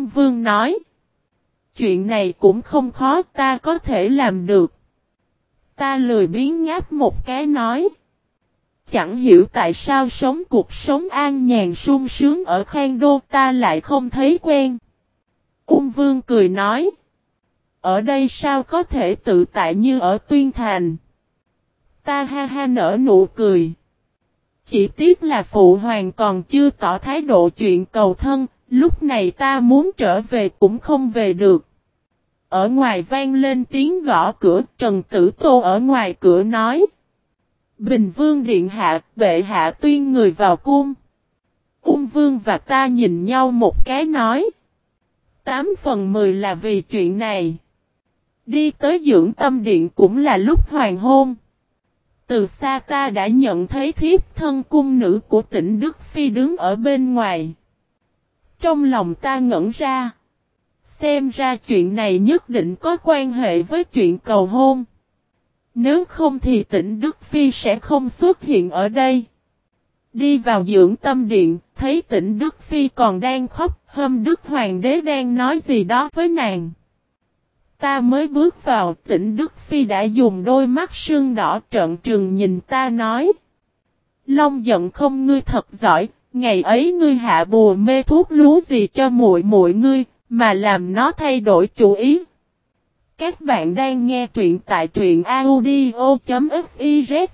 Ung Vương nói. Chuyện này cũng không khó ta có thể làm được. Ta lười biến ngáp một cái nói. Chẳng hiểu tại sao sống cuộc sống an nhàn sung sướng ở Khang Đô ta lại không thấy quen. Ung Vương cười nói. Ở đây sao có thể tự tại như ở Tuyên Thành. Ta ha ha nở nụ cười. Chỉ tiếc là Phụ Hoàng còn chưa tỏ thái độ chuyện cầu thân, lúc này ta muốn trở về cũng không về được. Ở ngoài vang lên tiếng gõ cửa, Trần Tử Tô ở ngoài cửa nói. Bình Vương Điện Hạ, bệ hạ tuyên người vào cung. Ung Vương và ta nhìn nhau một cái nói. Tám phần mười là vì chuyện này. Đi tới dưỡng tâm điện cũng là lúc hoàng hôn. Từ xa ta đã nhận thấy thiếp thân cung nữ của tỉnh Đức Phi đứng ở bên ngoài. Trong lòng ta ngẩn ra. Xem ra chuyện này nhất định có quan hệ với chuyện cầu hôn. Nếu không thì tỉnh Đức Phi sẽ không xuất hiện ở đây. Đi vào dưỡng tâm điện, thấy tỉnh Đức Phi còn đang khóc, hôm Đức Hoàng đế đang nói gì đó với nàng. Ta mới bước vào, tỉnh Đức Phi đã dùng đôi mắt sưng đỏ trợn trừng nhìn ta nói. Long giận không ngươi thật giỏi, ngày ấy ngươi hạ bùa mê thuốc lú gì cho muội muội ngươi, mà làm nó thay đổi chủ ý. Các bạn đang nghe truyện tại truyện audio.fiz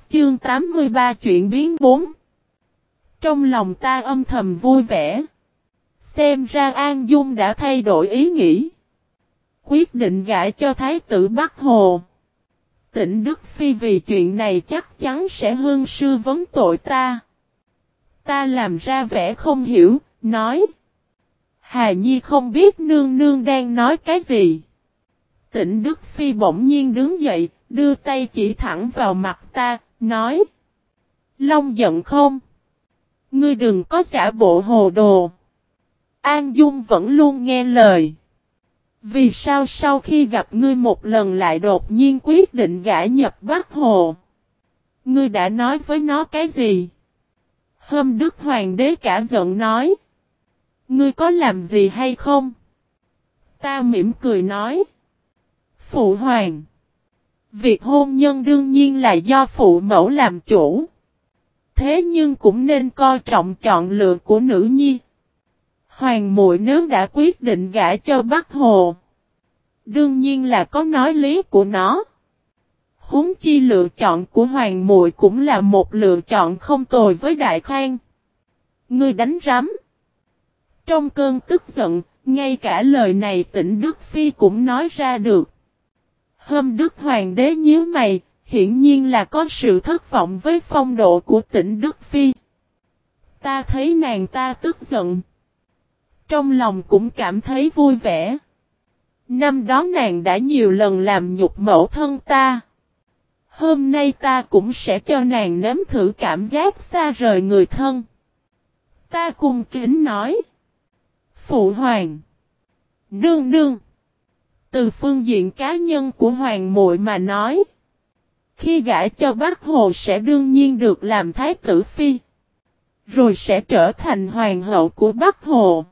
chương 83 chuyện biến 4. Trong lòng ta âm thầm vui vẻ. Xem ra An Dung đã thay đổi ý nghĩ. Quyết định gãi cho Thái tử Bắc Hồ. Tỉnh Đức Phi vì chuyện này chắc chắn sẽ hương sư vấn tội ta. Ta làm ra vẻ không hiểu, nói. Hà Nhi không biết nương nương đang nói cái gì. Tịnh Đức Phi bỗng nhiên đứng dậy, đưa tay chỉ thẳng vào mặt ta, nói. Long giận không? Ngươi đừng có giả bộ hồ đồ. An Dung vẫn luôn nghe lời. Vì sao sau khi gặp ngươi một lần lại đột nhiên quyết định gã nhập Bắc Hồ? Ngươi đã nói với nó cái gì? Hôm Đức Hoàng đế cả giận nói. Ngươi có làm gì hay không? Ta mỉm cười nói. Phụ hoàng. Việc hôn nhân đương nhiên là do phụ mẫu làm chủ. Thế nhưng cũng nên coi trọng chọn lựa của nữ nhi. Hoàng muội nếu đã quyết định gả cho Bắc Hồ. Đương nhiên là có nói lý của nó huống chi lựa chọn của Hoàng muội cũng là một lựa chọn không tồi với Đại Khang. Ngươi đánh rắm. Trong cơn tức giận, ngay cả lời này tỉnh Đức Phi cũng nói ra được. Hôm Đức Hoàng đế nhíu mày, hiển nhiên là có sự thất vọng với phong độ của tỉnh Đức Phi. Ta thấy nàng ta tức giận. Trong lòng cũng cảm thấy vui vẻ. Năm đó nàng đã nhiều lần làm nhục mẫu thân ta. Hôm nay ta cũng sẽ cho nàng nếm thử cảm giác xa rời người thân. Ta cùng kính nói. Phụ hoàng. Nương nương. Từ phương diện cá nhân của hoàng muội mà nói. Khi gã cho bác hồ sẽ đương nhiên được làm thái tử phi. Rồi sẽ trở thành hoàng hậu của Bắc Hồ.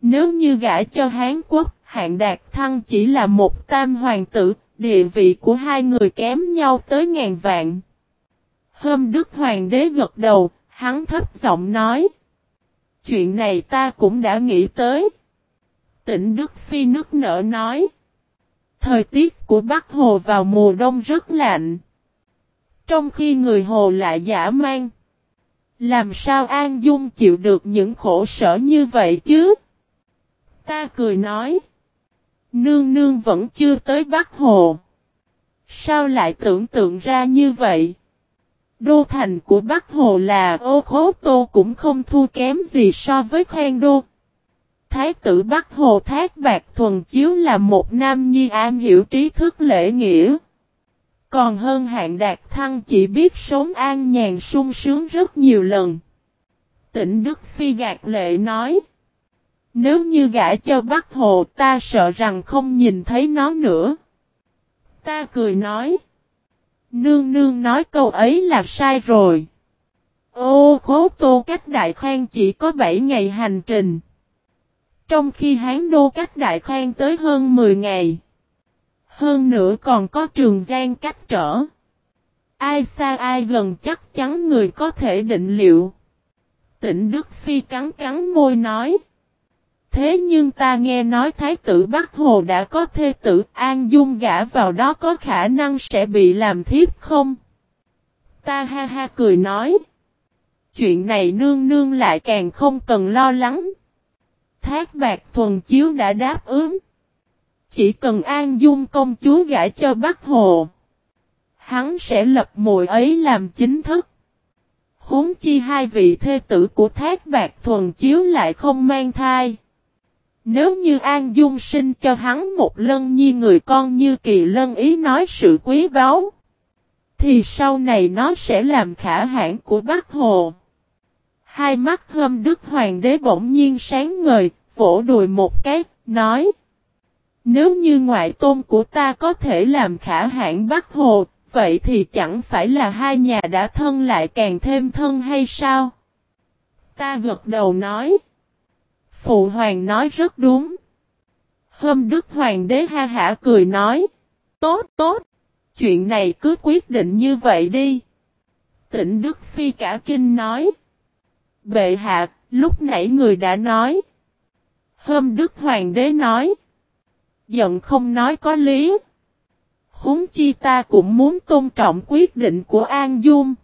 Nếu như gã cho Hán Quốc, hạng đạt thăng chỉ là một tam hoàng tử, địa vị của hai người kém nhau tới ngàn vạn. Hôm Đức Hoàng đế gật đầu, hắn thấp giọng nói. Chuyện này ta cũng đã nghĩ tới. Tỉnh Đức Phi nước nở nói. Thời tiết của Bắc Hồ vào mùa đông rất lạnh. Trong khi người Hồ lại giả mang. Làm sao An Dung chịu được những khổ sở như vậy chứ? Ta cười nói. Nương nương vẫn chưa tới Bắc Hồ. Sao lại tưởng tượng ra như vậy? Đô thành của Bắc Hồ là ô khố, tô cũng không thua kém gì so với khoan đô. Thái tử Bắc Hồ Thác Bạc Thuần Chiếu là một nam nhi am hiểu trí thức lễ nghĩa. Còn hơn hạng đạt thăng chỉ biết sống an nhàn sung sướng rất nhiều lần. Tỉnh Đức Phi gạt lệ nói. Nếu như gã cho bắt Hồ, ta sợ rằng không nhìn thấy nó nữa. Ta cười nói. Nương nương nói câu ấy là sai rồi. Ô khố tô cách đại khoan chỉ có 7 ngày hành trình. Trong khi Hán Đô cách Đại khoan tới hơn 10 ngày. Hơn nữa còn có trường gian cách trở. Ai xa ai gần chắc chắn người có thể định liệu. Tịnh Đức Phi cắn cắn môi nói. Thế nhưng ta nghe nói Thái tử Bắc Hồ đã có thê tử, An Dung gã vào đó có khả năng sẽ bị làm thiếp không? Ta ha ha cười nói. Chuyện này nương nương lại càng không cần lo lắng. Thác bạc thuần chiếu đã đáp ứng. Chỉ cần An Dung công chúa gã cho Bắc Hồ. Hắn sẽ lập mùi ấy làm chính thức. Huống chi hai vị thê tử của thác bạc thuần chiếu lại không mang thai. Nếu như An Dung sinh cho hắn một lân nhi người con như kỳ lân ý nói sự quý báu. Thì sau này nó sẽ làm khả hãn của Bắc Hồ. Hai mắt hâm đức hoàng đế bỗng nhiên sáng ngời, vỗ đùi một cái, nói. Nếu như ngoại tôn của ta có thể làm khả hãn Bắc Hồ, vậy thì chẳng phải là hai nhà đã thân lại càng thêm thân hay sao? Ta gật đầu nói. Phụ hoàng nói rất đúng. Hôm Đức Hoàng đế ha hả cười nói. Tốt, tốt. Chuyện này cứ quyết định như vậy đi. Tịnh Đức Phi cả kinh nói. Bệ hạ, lúc nãy người đã nói. Hôm Đức Hoàng đế nói. Giận không nói có lý. Húng chi ta cũng muốn tôn trọng quyết định của An Dung.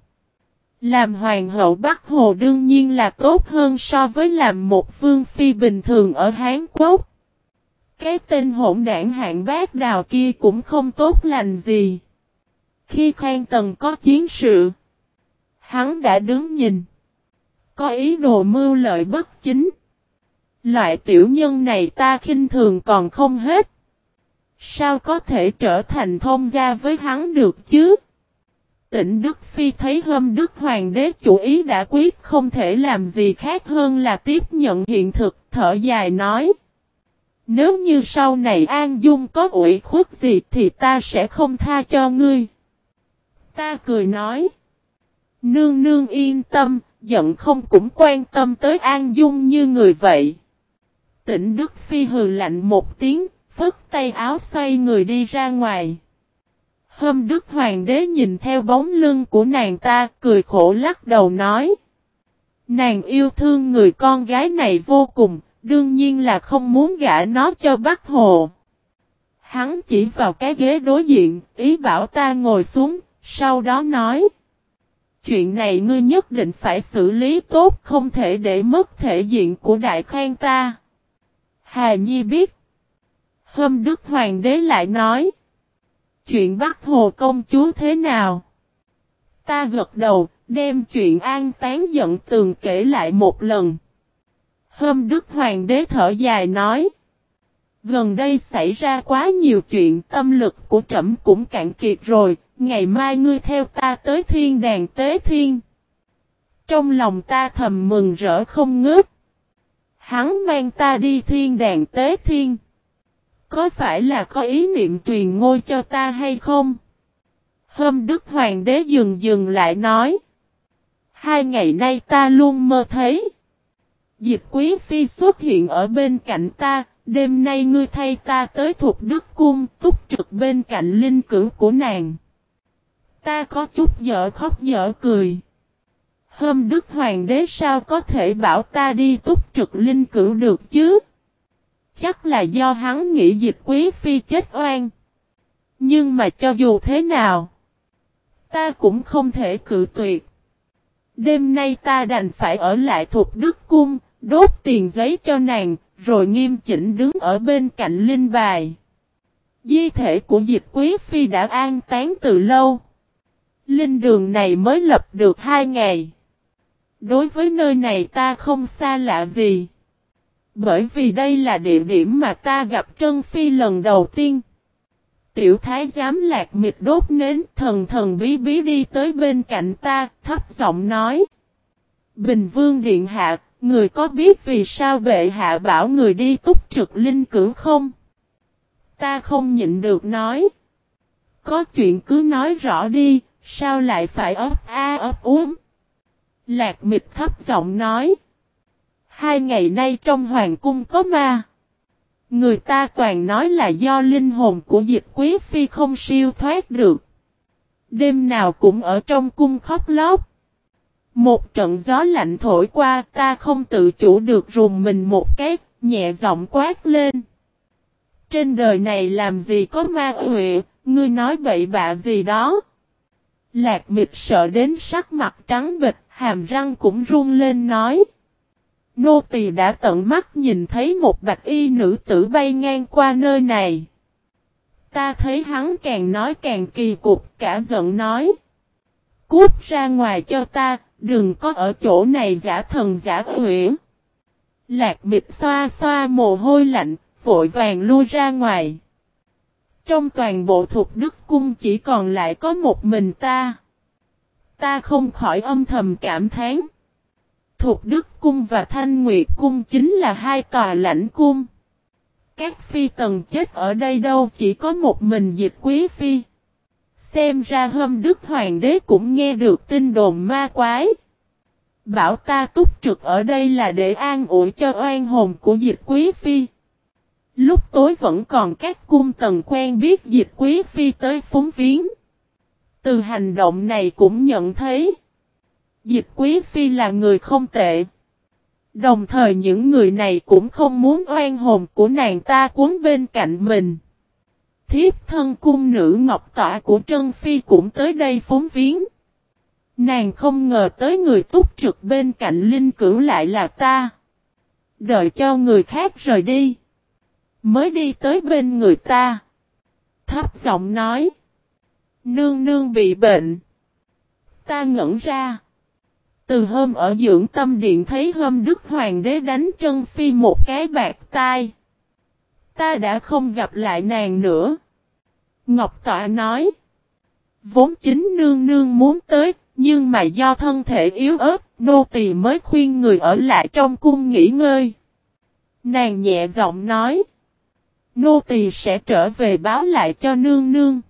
Làm hoàng hậu Bắc Hồ đương nhiên là tốt hơn so với làm một vương phi bình thường ở Hán Quốc. Cái tên hỗn đảng hạng bác đào kia cũng không tốt lành gì. Khi Khang Tần có chiến sự, hắn đã đứng nhìn. Có ý đồ mưu lợi bất chính. Loại tiểu nhân này ta khinh thường còn không hết. Sao có thể trở thành thông gia với hắn được chứ? Tịnh Đức Phi thấy hôm Đức Hoàng đế chủ ý đã quyết không thể làm gì khác hơn là tiếp nhận hiện thực, thở dài nói. Nếu như sau này An Dung có ủy khuất gì thì ta sẽ không tha cho ngươi. Ta cười nói. Nương nương yên tâm, giận không cũng quan tâm tới An Dung như người vậy. Tịnh Đức Phi hừ lạnh một tiếng, phất tay áo xoay người đi ra ngoài. Hâm Đức Hoàng đế nhìn theo bóng lưng của nàng ta, cười khổ lắc đầu nói. Nàng yêu thương người con gái này vô cùng, đương nhiên là không muốn gả nó cho Bắc Hồ. Hắn chỉ vào cái ghế đối diện, ý bảo ta ngồi xuống, sau đó nói. Chuyện này ngươi nhất định phải xử lý tốt, không thể để mất thể diện của đại khang ta. Hà Nhi biết. Hâm Đức Hoàng đế lại nói. Chuyện bắt Hồ công chúa thế nào? Ta gật đầu, đem chuyện an tán giận tường kể lại một lần. hôm Đức Hoàng đế thở dài nói. Gần đây xảy ra quá nhiều chuyện tâm lực của trẫm cũng cạn kiệt rồi, ngày mai ngươi theo ta tới thiên đàn tế thiên. Trong lòng ta thầm mừng rỡ không ngớt. Hắn mang ta đi thiên đàn tế thiên. Có phải là có ý niệm truyền ngôi cho ta hay không? Hôm Đức Hoàng đế dừng dừng lại nói. Hai ngày nay ta luôn mơ thấy. Dịch quý phi xuất hiện ở bên cạnh ta, đêm nay ngươi thay ta tới thuộc đức cung, túc trực bên cạnh linh cử của nàng. Ta có chút dở khóc dở cười. Hôm Đức Hoàng đế sao có thể bảo ta đi túc trực linh cử được chứ? Chắc là do hắn nghĩ dịch quý phi chết oan. Nhưng mà cho dù thế nào, ta cũng không thể cự tuyệt. Đêm nay ta đành phải ở lại thuộc đức cung, đốt tiền giấy cho nàng, rồi nghiêm chỉnh đứng ở bên cạnh linh bài. Di thể của dịch quý phi đã an tán từ lâu. Linh đường này mới lập được hai ngày. Đối với nơi này ta không xa lạ gì. Bởi vì đây là địa điểm mà ta gặp Trân Phi lần đầu tiên. Tiểu thái giám lạc mịt đốt nến thần thần bí bí đi tới bên cạnh ta, thấp giọng nói. Bình vương điện hạ, người có biết vì sao bệ hạ bảo người đi túc trực linh cử không? Ta không nhịn được nói. Có chuyện cứ nói rõ đi, sao lại phải ấp a ấp uống? Lạc mịt thấp giọng nói hai ngày nay trong hoàng cung có ma. Người ta toàn nói là do linh hồn của dịch quý phi không siêu thoát được. Đêm nào cũng ở trong cung khóc lóc. Một trận gió lạnh thổi qua ta không tự chủ được rùng mình một cái, nhẹ giọng quát lên. Trên đời này làm gì có ma huệ, ngươi nói bậy bạ gì đó. Lạc mịch sợ đến sắc mặt trắng bịch, hàm răng cũng run lên nói. Nô tỳ đã tận mắt nhìn thấy một bạch y nữ tử bay ngang qua nơi này. Ta thấy hắn càng nói càng kỳ cục, cả giận nói. Cút ra ngoài cho ta, đừng có ở chỗ này giả thần giả huyễn. Lạc mịch xoa xoa mồ hôi lạnh, vội vàng lui ra ngoài. Trong toàn bộ thuộc đức cung chỉ còn lại có một mình ta. Ta không khỏi âm thầm cảm thán. Thuộc đức cung và thanh nguyệt cung chính là hai tòa lãnh cung. Các phi tần chết ở đây đâu, chỉ có một mình dịch quý phi. Xem ra hôm đức hoàng đế cũng nghe được tin đồn ma quái. Bảo ta túc trực ở đây là để an ủi cho oan hồn của dịch quý phi. Lúc tối vẫn còn các cung tần quen biết dịch quý phi tới phúng viếng. Từ hành động này cũng nhận thấy. Dịch quý phi là người không tệ. Đồng thời những người này cũng không muốn oan hồn của nàng ta cuốn bên cạnh mình. Thiếp thân cung nữ ngọc tỏa của Trân Phi cũng tới đây phóng viếng. Nàng không ngờ tới người túc trực bên cạnh linh cửu lại là ta. Đợi cho người khác rời đi. Mới đi tới bên người ta. Thấp giọng nói. Nương nương bị bệnh. Ta ngẩn ra. Từ hôm ở dưỡng tâm điện thấy hôm Đức Hoàng đế đánh chân phi một cái bạc tai. Ta đã không gặp lại nàng nữa. Ngọc Tọa nói. Vốn chính nương nương muốn tới, nhưng mà do thân thể yếu ớt, nô tỳ mới khuyên người ở lại trong cung nghỉ ngơi. Nàng nhẹ giọng nói. Nô tỳ sẽ trở về báo lại cho nương nương.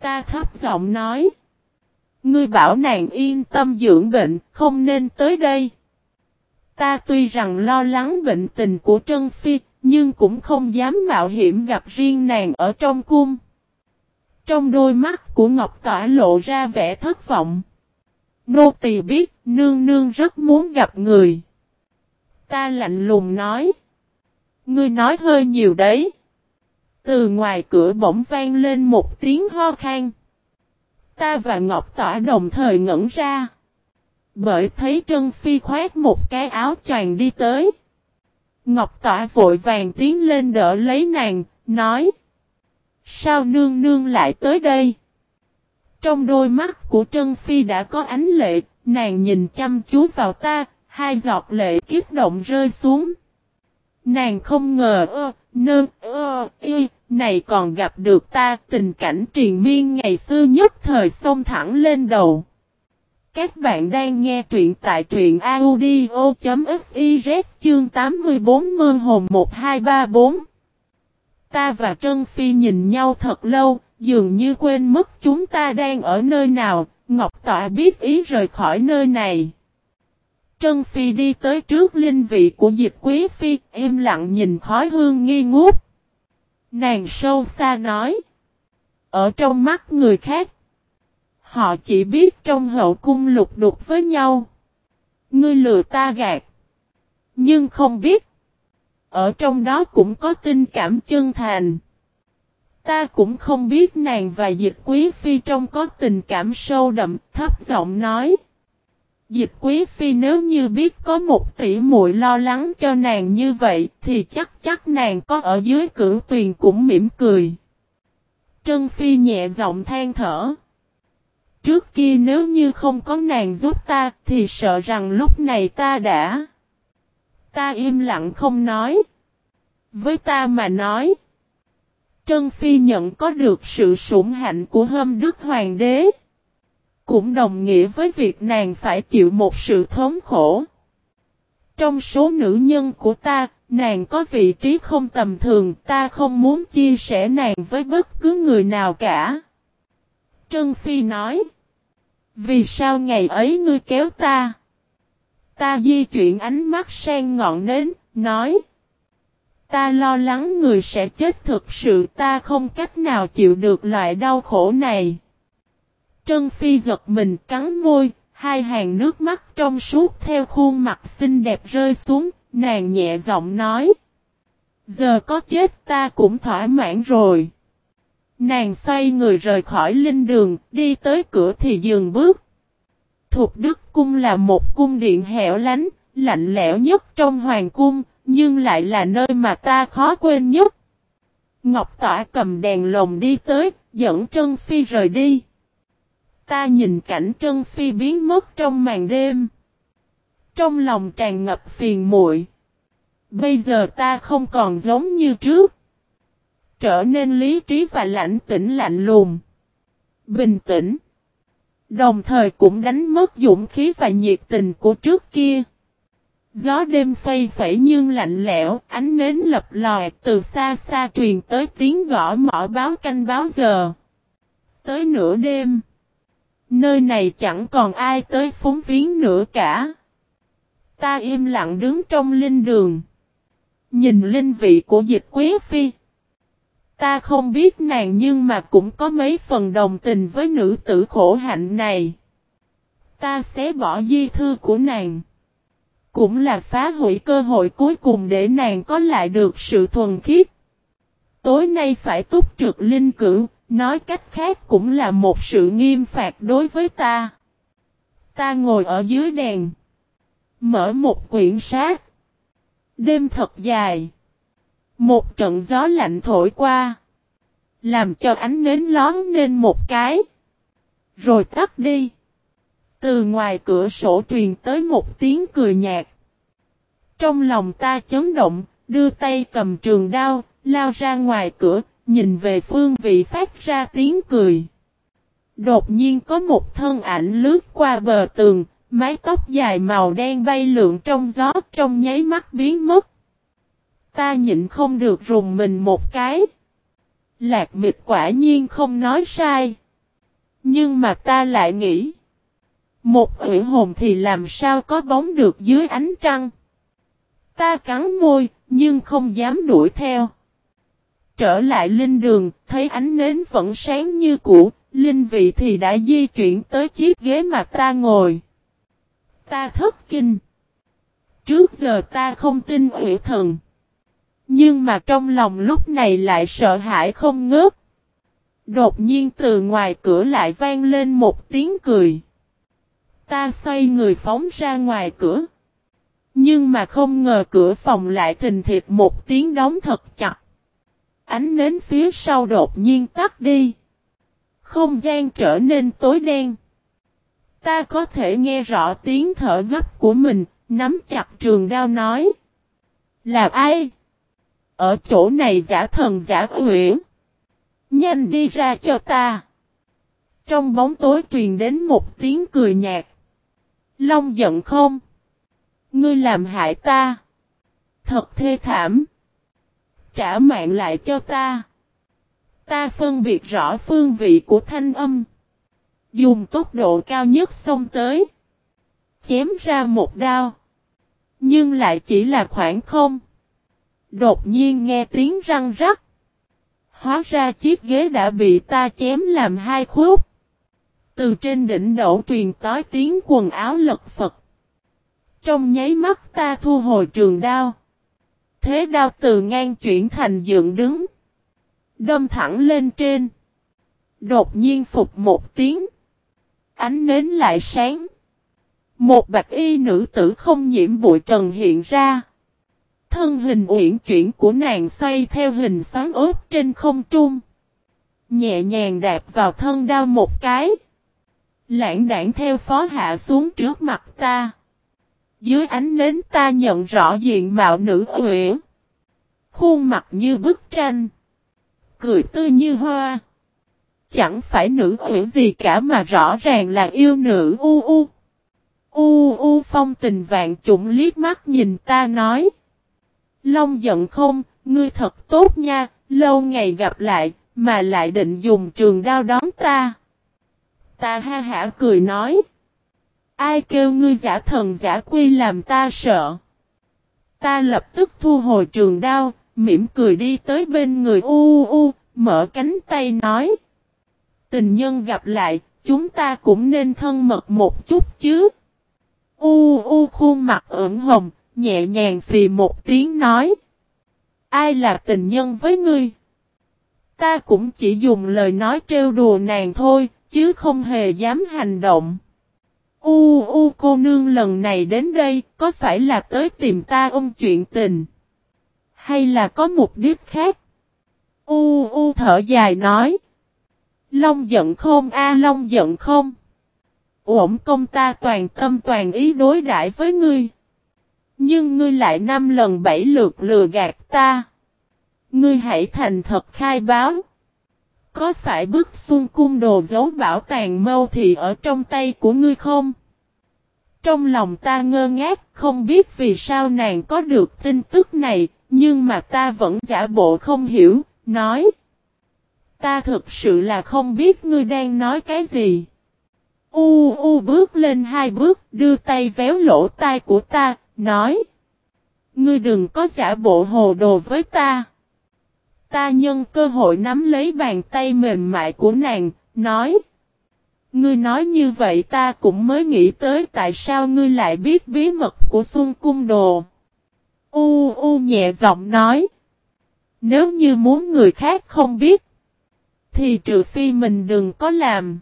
Ta thấp giọng nói. Ngươi bảo nàng yên tâm dưỡng bệnh, không nên tới đây. Ta tuy rằng lo lắng bệnh tình của Trân Phi, nhưng cũng không dám mạo hiểm gặp riêng nàng ở trong cung. Trong đôi mắt của Ngọc Tỏa lộ ra vẻ thất vọng. Nô tỳ biết, nương nương rất muốn gặp người. Ta lạnh lùng nói. Ngươi nói hơi nhiều đấy. Từ ngoài cửa bỗng vang lên một tiếng ho khan. Ta và Ngọc Tỏa đồng thời ngẩn ra. Bởi thấy Trân Phi khoét một cái áo choàng đi tới. Ngọc Tỏa vội vàng tiến lên đỡ lấy nàng, nói. Sao nương nương lại tới đây? Trong đôi mắt của Trân Phi đã có ánh lệ, nàng nhìn chăm chú vào ta, hai giọt lệ kiếp động rơi xuống. Nàng không ngờ ơ, nơ, ơ, y, này còn gặp được ta tình cảnh triền miên ngày xưa nhất thời xông thẳng lên đầu. Các bạn đang nghe truyện tại truyện audio.fiz chương 84 mơ hồn 1234. Ta và Trân Phi nhìn nhau thật lâu, dường như quên mất chúng ta đang ở nơi nào, Ngọc Tọa biết ý rời khỏi nơi này. Trân Phi đi tới trước linh vị của dịch quý phi, im lặng nhìn khói hương nghi ngút. Nàng sâu xa nói. Ở trong mắt người khác. Họ chỉ biết trong hậu cung lục đục với nhau. Ngươi lừa ta gạt. Nhưng không biết. Ở trong đó cũng có tình cảm chân thành. Ta cũng không biết nàng và dịch quý phi trong có tình cảm sâu đậm, thấp giọng nói. Dịch quý phi nếu như biết có một tỷ muội lo lắng cho nàng như vậy, thì chắc chắc nàng có ở dưới cửu tuyền cũng mỉm cười. Trân phi nhẹ giọng than thở. Trước kia nếu như không có nàng giúp ta, thì sợ rằng lúc này ta đã. Ta im lặng không nói. Với ta mà nói. Trân Phi nhận có được sự sủng hạnh của hâm đức hoàng đế cũng đồng nghĩa với việc nàng phải chịu một sự thống khổ. Trong số nữ nhân của ta, nàng có vị trí không tầm thường, ta không muốn chia sẻ nàng với bất cứ người nào cả. Trân Phi nói, vì sao ngày ấy ngươi kéo ta? Ta di chuyển ánh mắt sang ngọn nến, nói. Ta lo lắng người sẽ chết thực sự ta không cách nào chịu được loại đau khổ này. Trân Phi giật mình cắn môi, hai hàng nước mắt trong suốt theo khuôn mặt xinh đẹp rơi xuống, nàng nhẹ giọng nói. Giờ có chết ta cũng thỏa mãn rồi. Nàng xoay người rời khỏi linh đường, đi tới cửa thì dừng bước. Thục Đức Cung là một cung điện hẻo lánh, lạnh lẽo nhất trong hoàng cung, nhưng lại là nơi mà ta khó quên nhất. Ngọc Tỏa cầm đèn lồng đi tới, dẫn Trân Phi rời đi. Ta nhìn cảnh Trân Phi biến mất trong màn đêm. Trong lòng tràn ngập phiền muội. Bây giờ ta không còn giống như trước. Trở nên lý trí và lãnh tĩnh lạnh lùng. Bình tĩnh. Đồng thời cũng đánh mất dũng khí và nhiệt tình của trước kia. Gió đêm phây phẩy nhưng lạnh lẽo, ánh nến lập lòi từ xa xa truyền tới tiếng gõ mỏ báo canh báo giờ. Tới nửa đêm, nơi này chẳng còn ai tới phúng viếng nữa cả. Ta im lặng đứng trong linh đường. Nhìn linh vị của dịch quý phi. Ta không biết nàng nhưng mà cũng có mấy phần đồng tình với nữ tử khổ hạnh này. Ta sẽ bỏ di thư của nàng. Cũng là phá hủy cơ hội cuối cùng để nàng có lại được sự thuần khiết. Tối nay phải túc trực linh cử, nói cách khác cũng là một sự nghiêm phạt đối với ta. Ta ngồi ở dưới đèn. Mở một quyển sát. Đêm thật dài. Một trận gió lạnh thổi qua. Làm cho ánh nến lón lên một cái. Rồi tắt đi. Từ ngoài cửa sổ truyền tới một tiếng cười nhạt. Trong lòng ta chấn động, đưa tay cầm trường đao, lao ra ngoài cửa, nhìn về phương vị phát ra tiếng cười. Đột nhiên có một thân ảnh lướt qua bờ tường, mái tóc dài màu đen bay lượn trong gió trong nháy mắt biến mất. Ta nhịn không được rùng mình một cái. Lạc mịch quả nhiên không nói sai. Nhưng mà ta lại nghĩ. Một ủy hồn thì làm sao có bóng được dưới ánh trăng. Ta cắn môi, nhưng không dám đuổi theo. Trở lại linh đường, thấy ánh nến vẫn sáng như cũ, linh vị thì đã di chuyển tới chiếc ghế mà ta ngồi. Ta thất kinh. Trước giờ ta không tin ủy thần. Nhưng mà trong lòng lúc này lại sợ hãi không ngớt. Đột nhiên từ ngoài cửa lại vang lên một tiếng cười. Ta xoay người phóng ra ngoài cửa. Nhưng mà không ngờ cửa phòng lại thình thịt một tiếng đóng thật chặt. Ánh nến phía sau đột nhiên tắt đi. Không gian trở nên tối đen. Ta có thể nghe rõ tiếng thở gấp của mình, nắm chặt trường đao nói. Là ai? Ở chỗ này giả thần giả huyễn. Nhanh đi ra cho ta. Trong bóng tối truyền đến một tiếng cười nhạt. Long giận không? Ngươi làm hại ta. Thật thê thảm. Trả mạng lại cho ta. Ta phân biệt rõ phương vị của thanh âm. Dùng tốc độ cao nhất xông tới. Chém ra một đao. Nhưng lại chỉ là khoảng không. Đột nhiên nghe tiếng răng rắc. Hóa ra chiếc ghế đã bị ta chém làm hai khúc. Từ trên đỉnh đậu truyền tới tiếng quần áo lật phật. Trong nháy mắt ta thu hồi trường đao. Thế đao từ ngang chuyển thành dựng đứng. Đâm thẳng lên trên. Đột nhiên phục một tiếng. Ánh nến lại sáng. Một bạch y nữ tử không nhiễm bụi trần hiện ra. Thân hình uyển chuyển của nàng xoay theo hình xoắn ốp trên không trung. Nhẹ nhàng đạp vào thân đao một cái. Lãng đảng theo phó hạ xuống trước mặt ta. Dưới ánh nến ta nhận rõ diện mạo nữ uyển. Khuôn mặt như bức tranh. Cười tươi như hoa. Chẳng phải nữ uyển gì cả mà rõ ràng là yêu nữ u u. U u phong tình vạn trụng liếc mắt nhìn ta nói. Long giận không, ngươi thật tốt nha, lâu ngày gặp lại, mà lại định dùng trường đao đón ta. Ta ha hả cười nói. Ai kêu ngươi giả thần giả quy làm ta sợ. Ta lập tức thu hồi trường đao, mỉm cười đi tới bên người u u, mở cánh tay nói. Tình nhân gặp lại, chúng ta cũng nên thân mật một chút chứ. U u khuôn mặt ửng hồng, nhẹ nhàng phì một tiếng nói. Ai là tình nhân với ngươi? Ta cũng chỉ dùng lời nói trêu đùa nàng thôi, chứ không hề dám hành động. U u cô nương lần này đến đây, có phải là tới tìm ta ôm chuyện tình? Hay là có mục đích khác? U u thở dài nói. Long giận không a long giận không? Ổn công ta toàn tâm toàn ý đối đãi với ngươi. Nhưng ngươi lại năm lần bảy lượt lừa gạt ta. Ngươi hãy thành thật khai báo. Có phải bức xuân cung đồ giấu bảo tàng mâu thì ở trong tay của ngươi không? Trong lòng ta ngơ ngác, không biết vì sao nàng có được tin tức này, nhưng mà ta vẫn giả bộ không hiểu, nói. Ta thực sự là không biết ngươi đang nói cái gì. U u bước lên hai bước, đưa tay véo lỗ tai của ta, nói. Ngươi đừng có giả bộ hồ đồ với ta. Ta nhân cơ hội nắm lấy bàn tay mềm mại của nàng, nói. Ngươi nói như vậy ta cũng mới nghĩ tới tại sao ngươi lại biết bí mật của Xuân Cung Đồ. U U nhẹ giọng nói. Nếu như muốn người khác không biết. Thì trừ phi mình đừng có làm.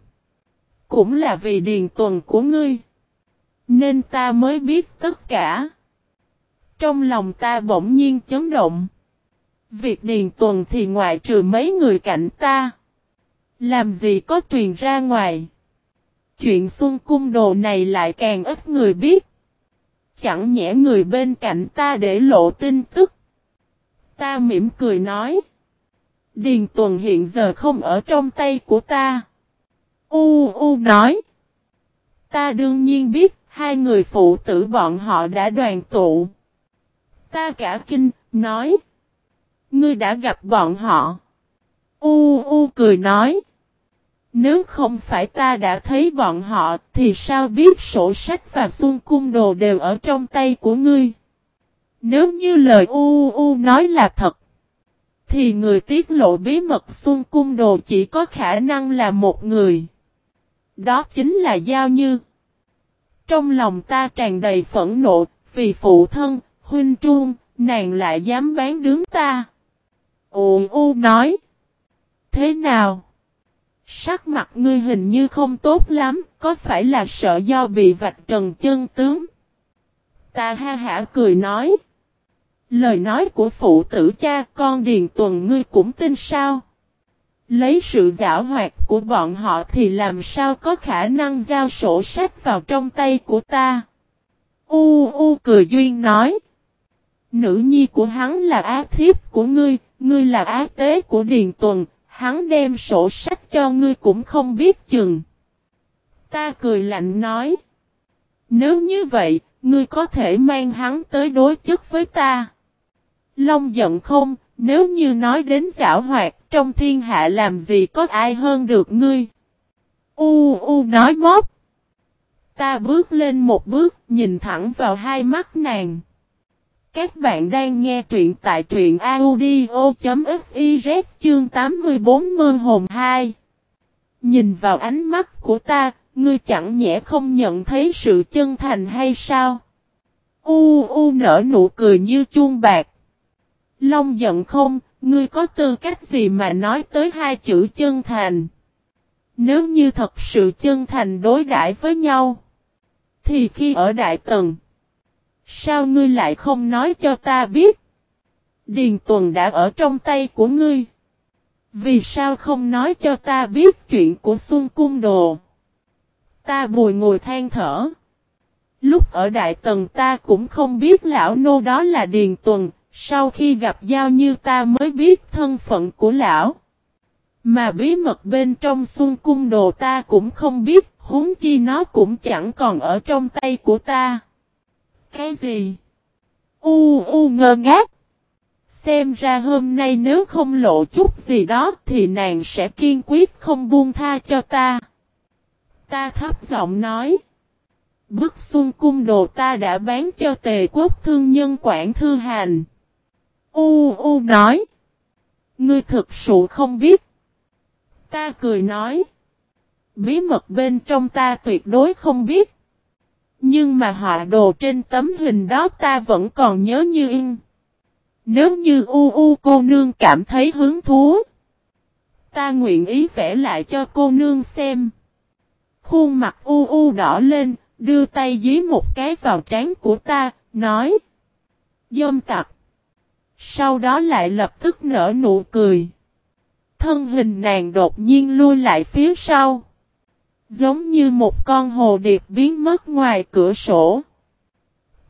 Cũng là vì điền tuần của ngươi. Nên ta mới biết tất cả. Trong lòng ta bỗng nhiên chấn động. Việc điền tuần thì ngoại trừ mấy người cạnh ta. Làm gì có truyền ra ngoài. Chuyện xuân cung đồ này lại càng ít người biết. Chẳng nhẽ người bên cạnh ta để lộ tin tức. Ta mỉm cười nói. Điền tuần hiện giờ không ở trong tay của ta. U U nói. Ta đương nhiên biết hai người phụ tử bọn họ đã đoàn tụ. Ta cả kinh, nói. Ngươi đã gặp bọn họ. U U cười nói. Nếu không phải ta đã thấy bọn họ thì sao biết sổ sách và xuân cung đồ đều ở trong tay của ngươi. Nếu như lời U U nói là thật. Thì người tiết lộ bí mật xuân cung đồ chỉ có khả năng là một người. Đó chính là Giao Như. Trong lòng ta tràn đầy phẫn nộ, vì phụ thân, huynh trung, nàng lại dám bán đứng ta. Ồ u nói. Thế nào? Sắc mặt ngươi hình như không tốt lắm, có phải là sợ do bị vạch trần chân tướng? Ta ha hả cười nói. Lời nói của phụ tử cha con Điền Tuần ngươi cũng tin sao? Lấy sự giả hoạt của bọn họ thì làm sao có khả năng giao sổ sách vào trong tay của ta? U U cười duyên nói. Nữ nhi của hắn là á thiếp của ngươi, ngươi là á tế của Điền Tuần, hắn đem sổ sách cho ngươi cũng không biết chừng. Ta cười lạnh nói. Nếu như vậy, ngươi có thể mang hắn tới đối chức với ta. Long giận không, nếu như nói đến giả hoạt, trong thiên hạ làm gì có ai hơn được ngươi. U u nói mót. Ta bước lên một bước, nhìn thẳng vào hai mắt nàng. Các bạn đang nghe truyện tại truyện audio.fiz chương 84 mơ hồn 2. Nhìn vào ánh mắt của ta, ngươi chẳng nhẽ không nhận thấy sự chân thành hay sao? U u nở nụ cười như chuông bạc. Long giận không, ngươi có tư cách gì mà nói tới hai chữ chân thành? Nếu như thật sự chân thành đối đãi với nhau, thì khi ở Đại Tần, Sao ngươi lại không nói cho ta biết? Điền tuần đã ở trong tay của ngươi. Vì sao không nói cho ta biết chuyện của Xuân Cung Đồ? Ta bùi ngồi than thở. Lúc ở Đại Tần ta cũng không biết lão nô đó là Điền Tuần, sau khi gặp Giao Như ta mới biết thân phận của lão. Mà bí mật bên trong Xuân Cung Đồ ta cũng không biết, huống chi nó cũng chẳng còn ở trong tay của ta. Cái gì? U u ngơ ngác. Xem ra hôm nay nếu không lộ chút gì đó thì nàng sẽ kiên quyết không buông tha cho ta. Ta thấp giọng nói. Bức xuân cung đồ ta đã bán cho tề quốc thương nhân quản thư hành. U U nói. Ngươi thực sự không biết. Ta cười nói. Bí mật bên trong ta tuyệt đối không biết. Nhưng mà họa đồ trên tấm hình đó ta vẫn còn nhớ như in. Nếu như U U cô nương cảm thấy hứng thú. Ta nguyện ý vẽ lại cho cô nương xem. Khuôn mặt U U đỏ lên, đưa tay dí một cái vào trán của ta, nói. Dâm tặc. Sau đó lại lập tức nở nụ cười. Thân hình nàng đột nhiên lui lại phía sau. Giống như một con hồ điệp biến mất ngoài cửa sổ.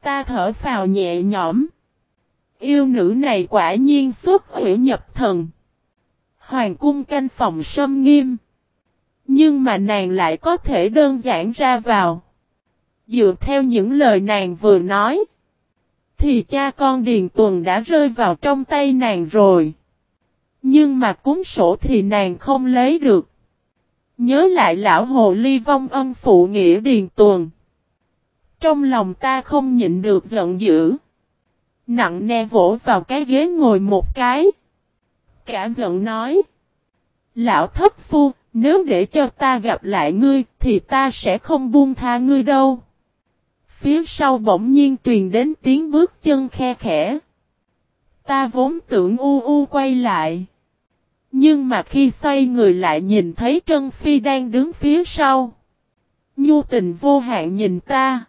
Ta thở phào nhẹ nhõm. Yêu nữ này quả nhiên xuất hủy nhập thần. Hoàng cung canh phòng sâm nghiêm. Nhưng mà nàng lại có thể đơn giản ra vào. Dựa theo những lời nàng vừa nói. Thì cha con Điền Tuần đã rơi vào trong tay nàng rồi. Nhưng mà cuốn sổ thì nàng không lấy được. Nhớ lại lão hồ ly vong ân phụ nghĩa Điền Tuần. Trong lòng ta không nhịn được giận dữ. Nặng nè vỗ vào cái ghế ngồi một cái. Cả giận nói. Lão thất phu, nếu để cho ta gặp lại ngươi, thì ta sẽ không buông tha ngươi đâu. Phía sau bỗng nhiên truyền đến tiếng bước chân khe khẽ. Ta vốn tưởng u u quay lại. Nhưng mà khi xoay người lại nhìn thấy Trân Phi đang đứng phía sau. Nhu tình vô hạn nhìn ta.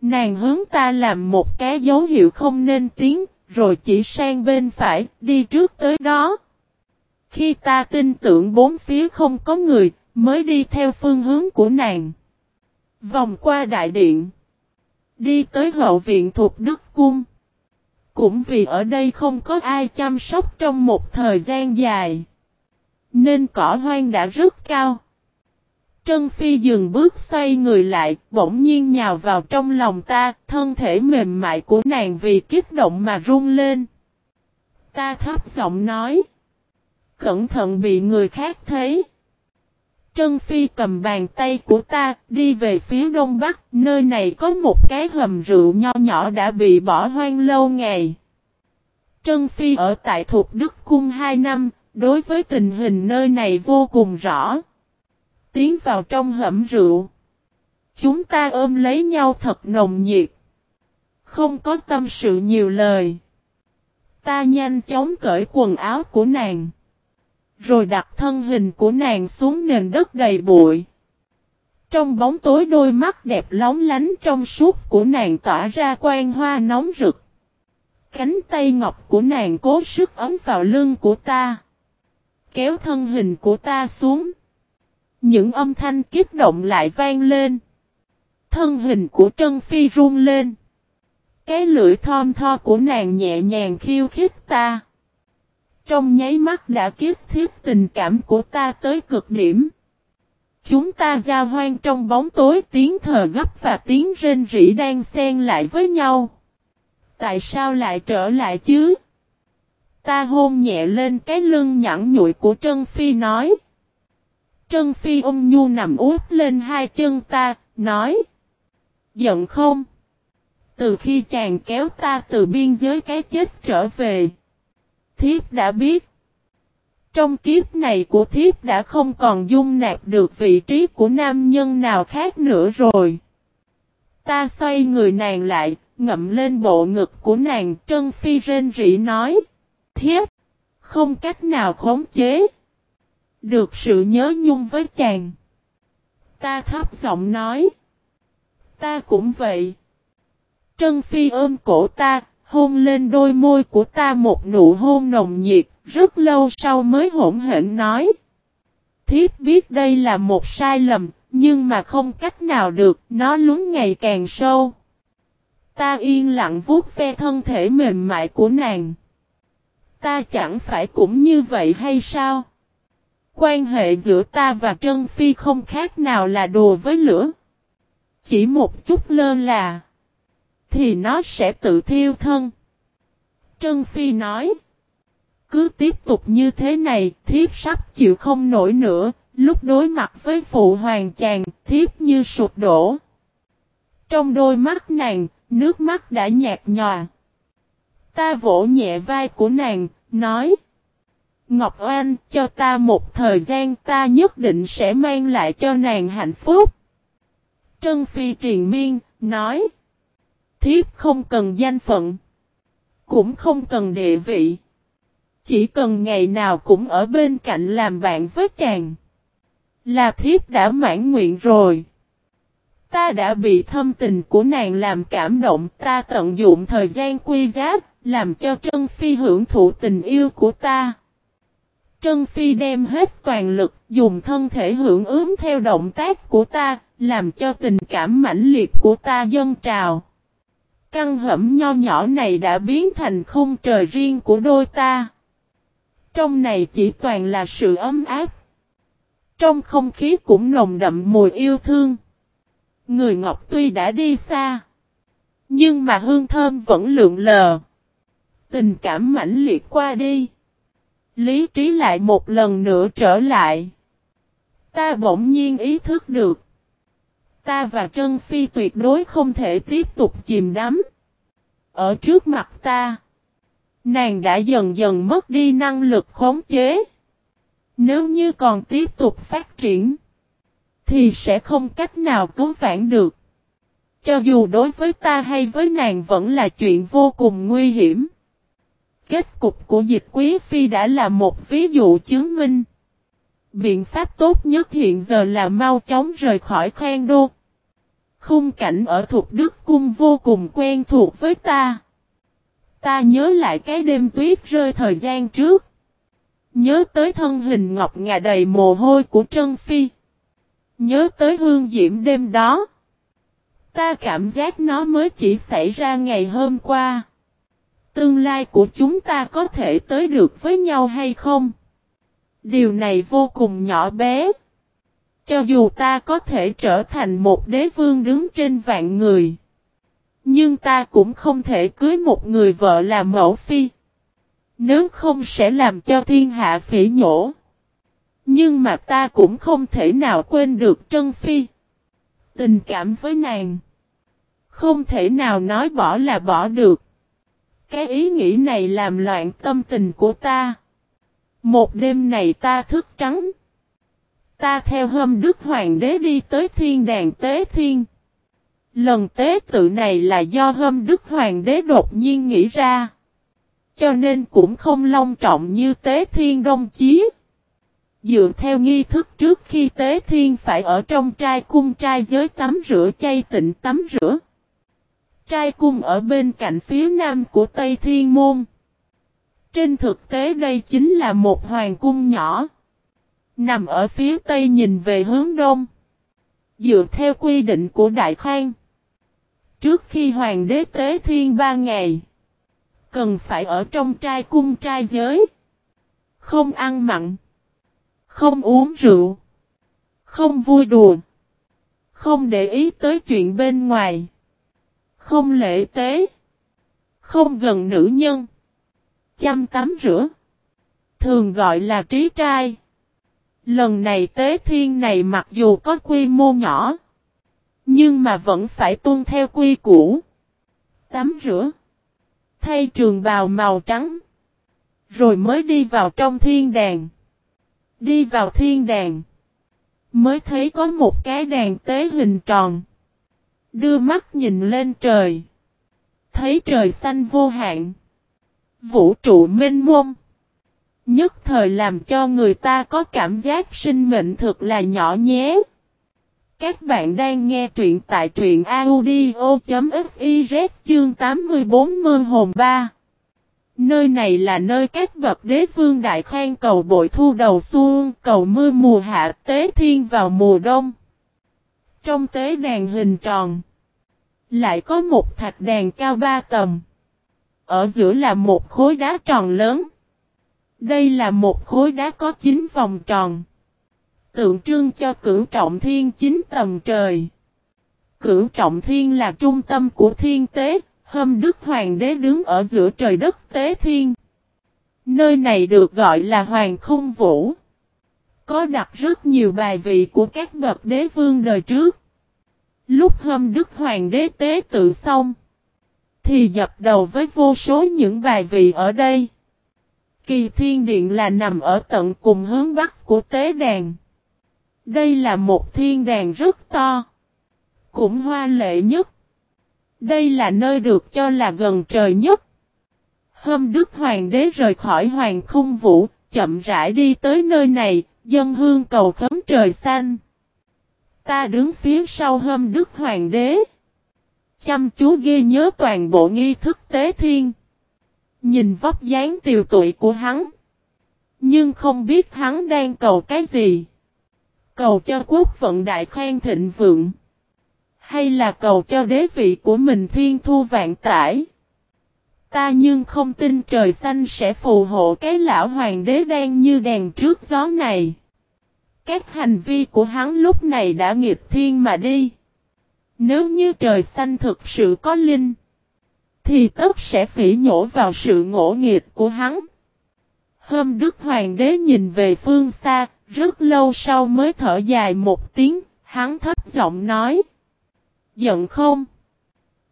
Nàng hướng ta làm một cái dấu hiệu không nên tiếng, rồi chỉ sang bên phải, đi trước tới đó. Khi ta tin tưởng bốn phía không có người, mới đi theo phương hướng của nàng. Vòng qua đại điện. Đi tới hậu viện thuộc Đức Cung. Cũng vì ở đây không có ai chăm sóc trong một thời gian dài. Nên cỏ hoang đã rất cao. Trân Phi dừng bước xoay người lại, bỗng nhiên nhào vào trong lòng ta, thân thể mềm mại của nàng vì kích động mà run lên. Ta thấp giọng nói. Cẩn thận bị người khác thấy. Trân Phi cầm bàn tay của ta, đi về phía đông bắc, nơi này có một cái hầm rượu nho nhỏ đã bị bỏ hoang lâu ngày. Trân Phi ở tại Thục Đức Cung 2 năm, đối với tình hình nơi này vô cùng rõ. Tiến vào trong hầm rượu. Chúng ta ôm lấy nhau thật nồng nhiệt. Không có tâm sự nhiều lời. Ta nhanh chóng cởi quần áo của nàng. Rồi đặt thân hình của nàng xuống nền đất đầy bụi. Trong bóng tối đôi mắt đẹp lóng lánh trong suốt của nàng tỏa ra quang hoa nóng rực. Cánh tay ngọc của nàng cố sức ấm vào lưng của ta. Kéo thân hình của ta xuống. Những âm thanh kích động lại vang lên. Thân hình của Trân Phi run lên. Cái lưỡi thom tho của nàng nhẹ nhàng khiêu khích ta. Trong nháy mắt đã kiếp thiết tình cảm của ta tới cực điểm. Chúng ta giao hoang trong bóng tối tiếng thờ gấp và tiếng rên rỉ đang xen lại với nhau. Tại sao lại trở lại chứ? Ta hôn nhẹ lên cái lưng nhẵn nhụi của Trân Phi nói. Trân Phi ôm nhu nằm úp lên hai chân ta, nói. Giận không? Từ khi chàng kéo ta từ biên giới cái chết trở về thiếp đã biết. Trong kiếp này của thiếp đã không còn dung nạp được vị trí của nam nhân nào khác nữa rồi. Ta xoay người nàng lại, ngậm lên bộ ngực của nàng trân phi rên rỉ nói. Thiếp, không cách nào khống chế. Được sự nhớ nhung với chàng. Ta thấp giọng nói. Ta cũng vậy. Trân Phi ôm cổ ta, hôn lên đôi môi của ta một nụ hôn nồng nhiệt, rất lâu sau mới hỗn hển nói. thiết biết đây là một sai lầm, nhưng mà không cách nào được, nó lún ngày càng sâu. Ta yên lặng vuốt ve thân thể mềm mại của nàng. Ta chẳng phải cũng như vậy hay sao? Quan hệ giữa ta và Trân Phi không khác nào là đùa với lửa. Chỉ một chút lơ là thì nó sẽ tự thiêu thân. Trân Phi nói, cứ tiếp tục như thế này, thiếp sắp chịu không nổi nữa, lúc đối mặt với phụ hoàng chàng, thiếp như sụp đổ. Trong đôi mắt nàng, nước mắt đã nhạt nhòa. Ta vỗ nhẹ vai của nàng, nói. Ngọc Oanh, cho ta một thời gian ta nhất định sẽ mang lại cho nàng hạnh phúc. Trân Phi triền miên, nói. Thiếp không cần danh phận. Cũng không cần địa vị. Chỉ cần ngày nào cũng ở bên cạnh làm bạn với chàng. Là thiếp đã mãn nguyện rồi. Ta đã bị thâm tình của nàng làm cảm động, ta tận dụng thời gian quy giáp làm cho Trân Phi hưởng thụ tình yêu của ta. Trân Phi đem hết toàn lực, dùng thân thể hưởng ứng theo động tác của ta, làm cho tình cảm mãnh liệt của ta dâng trào. Căn hẩm nho nhỏ này đã biến thành khung trời riêng của đôi ta. Trong này chỉ toàn là sự ấm áp. Trong không khí cũng nồng đậm mùi yêu thương. Người Ngọc tuy đã đi xa. Nhưng mà hương thơm vẫn lượng lờ. Tình cảm mãnh liệt qua đi. Lý trí lại một lần nữa trở lại. Ta bỗng nhiên ý thức được. Ta và Trân Phi tuyệt đối không thể tiếp tục chìm đắm. Ở trước mặt ta. Nàng đã dần dần mất đi năng lực khống chế. Nếu như còn tiếp tục phát triển. Thì sẽ không cách nào cứu vãn được. Cho dù đối với ta hay với nàng vẫn là chuyện vô cùng nguy hiểm. Kết cục của dịch quý phi đã là một ví dụ chứng minh. Biện pháp tốt nhất hiện giờ là mau chóng rời khỏi khoang đô. Khung cảnh ở thuộc Đức Cung vô cùng quen thuộc với ta. Ta nhớ lại cái đêm tuyết rơi thời gian trước. Nhớ tới thân hình ngọc ngà đầy mồ hôi của Trân Phi. Nhớ tới hương diễm đêm đó. Ta cảm giác nó mới chỉ xảy ra ngày hôm qua. Tương lai của chúng ta có thể tới được với nhau hay không? Điều này vô cùng nhỏ bé. Cho dù ta có thể trở thành một đế vương đứng trên vạn người. Nhưng ta cũng không thể cưới một người vợ làm mẫu phi. Nếu không sẽ làm cho thiên hạ phỉ nhổ. Nhưng mà ta cũng không thể nào quên được Trân Phi. Tình cảm với nàng. Không thể nào nói bỏ là bỏ được. Cái ý nghĩ này làm loạn tâm tình của ta. Một đêm này ta thức trắng. Ta theo hâm đức hoàng đế đi tới thiên đàn tế thiên. Lần tế tự này là do hâm đức hoàng đế đột nhiên nghĩ ra. Cho nên cũng không long trọng như tế thiên đông chí. Dựa theo nghi thức trước khi tế thiên phải ở trong trai cung trai giới tắm rửa chay tịnh tắm rửa. Trai cung ở bên cạnh phía nam của Tây Thiên Môn. Trên thực tế đây chính là một hoàng cung nhỏ. Nằm ở phía Tây nhìn về hướng Đông. Dựa theo quy định của Đại Khang. Trước khi hoàng đế tế thiên ba ngày. Cần phải ở trong trai cung trai giới. Không ăn mặn. Không uống rượu. Không vui đùa. Không để ý tới chuyện bên ngoài. Không lễ tế. Không gần nữ nhân. Chăm tắm rửa. Thường gọi là trí trai. Lần này tế thiên này mặc dù có quy mô nhỏ. Nhưng mà vẫn phải tuân theo quy củ. Tắm rửa. Thay trường bào màu trắng. Rồi mới đi vào trong thiên đàn. Đi vào thiên đàn. Mới thấy có một cái đàn tế hình tròn. Đưa mắt nhìn lên trời. Thấy trời xanh vô hạn. Vũ trụ mênh mông. Nhất thời làm cho người ta có cảm giác sinh mệnh thực là nhỏ nhé. Các bạn đang nghe truyện tại truyện audio.fiz chương 84 mơ hồn 3. Nơi này là nơi các bậc đế vương đại khoan cầu bội thu đầu xuân, cầu mưa mùa hạ tế thiên vào mùa đông. Trong tế đàn hình tròn, lại có một thạch đàn cao ba tầm. Ở giữa là một khối đá tròn lớn. Đây là một khối đá có chín vòng tròn. Tượng trưng cho cửu trọng thiên chín tầm trời. Cửu trọng thiên là trung tâm của thiên tế, hâm đức hoàng đế đứng ở giữa trời đất tế thiên. Nơi này được gọi là hoàng khung vũ. Có đặt rất nhiều bài vị của các bậc đế vương đời trước. Lúc hâm Đức Hoàng đế tế tự xong, thì dập đầu với vô số những bài vị ở đây. Kỳ thiên điện là nằm ở tận cùng hướng bắc của tế đàn. Đây là một thiên đàn rất to. Cũng hoa lệ nhất. Đây là nơi được cho là gần trời nhất. Hôm Đức Hoàng đế rời khỏi Hoàng khung vũ, chậm rãi đi tới nơi này, dân hương cầu khấm trời xanh. Ta đứng phía sau hôm Đức Hoàng đế. Chăm chú ghi nhớ toàn bộ nghi thức tế thiên. Nhìn vóc dáng tiều tụy của hắn. Nhưng không biết hắn đang cầu cái gì. Cầu cho quốc vận đại khoan thịnh vượng. Hay là cầu cho đế vị của mình thiên thu vạn tải. Ta nhưng không tin trời xanh sẽ phù hộ cái lão hoàng đế đang như đèn trước gió này. Các hành vi của hắn lúc này đã nghịch thiên mà đi. Nếu như trời xanh thực sự có linh, thì tất sẽ phỉ nhổ vào sự ngỗ nghịch của hắn. Hôm Đức Hoàng đế nhìn về phương xa, rất lâu sau mới thở dài một tiếng, hắn thấp giọng nói. Giận không?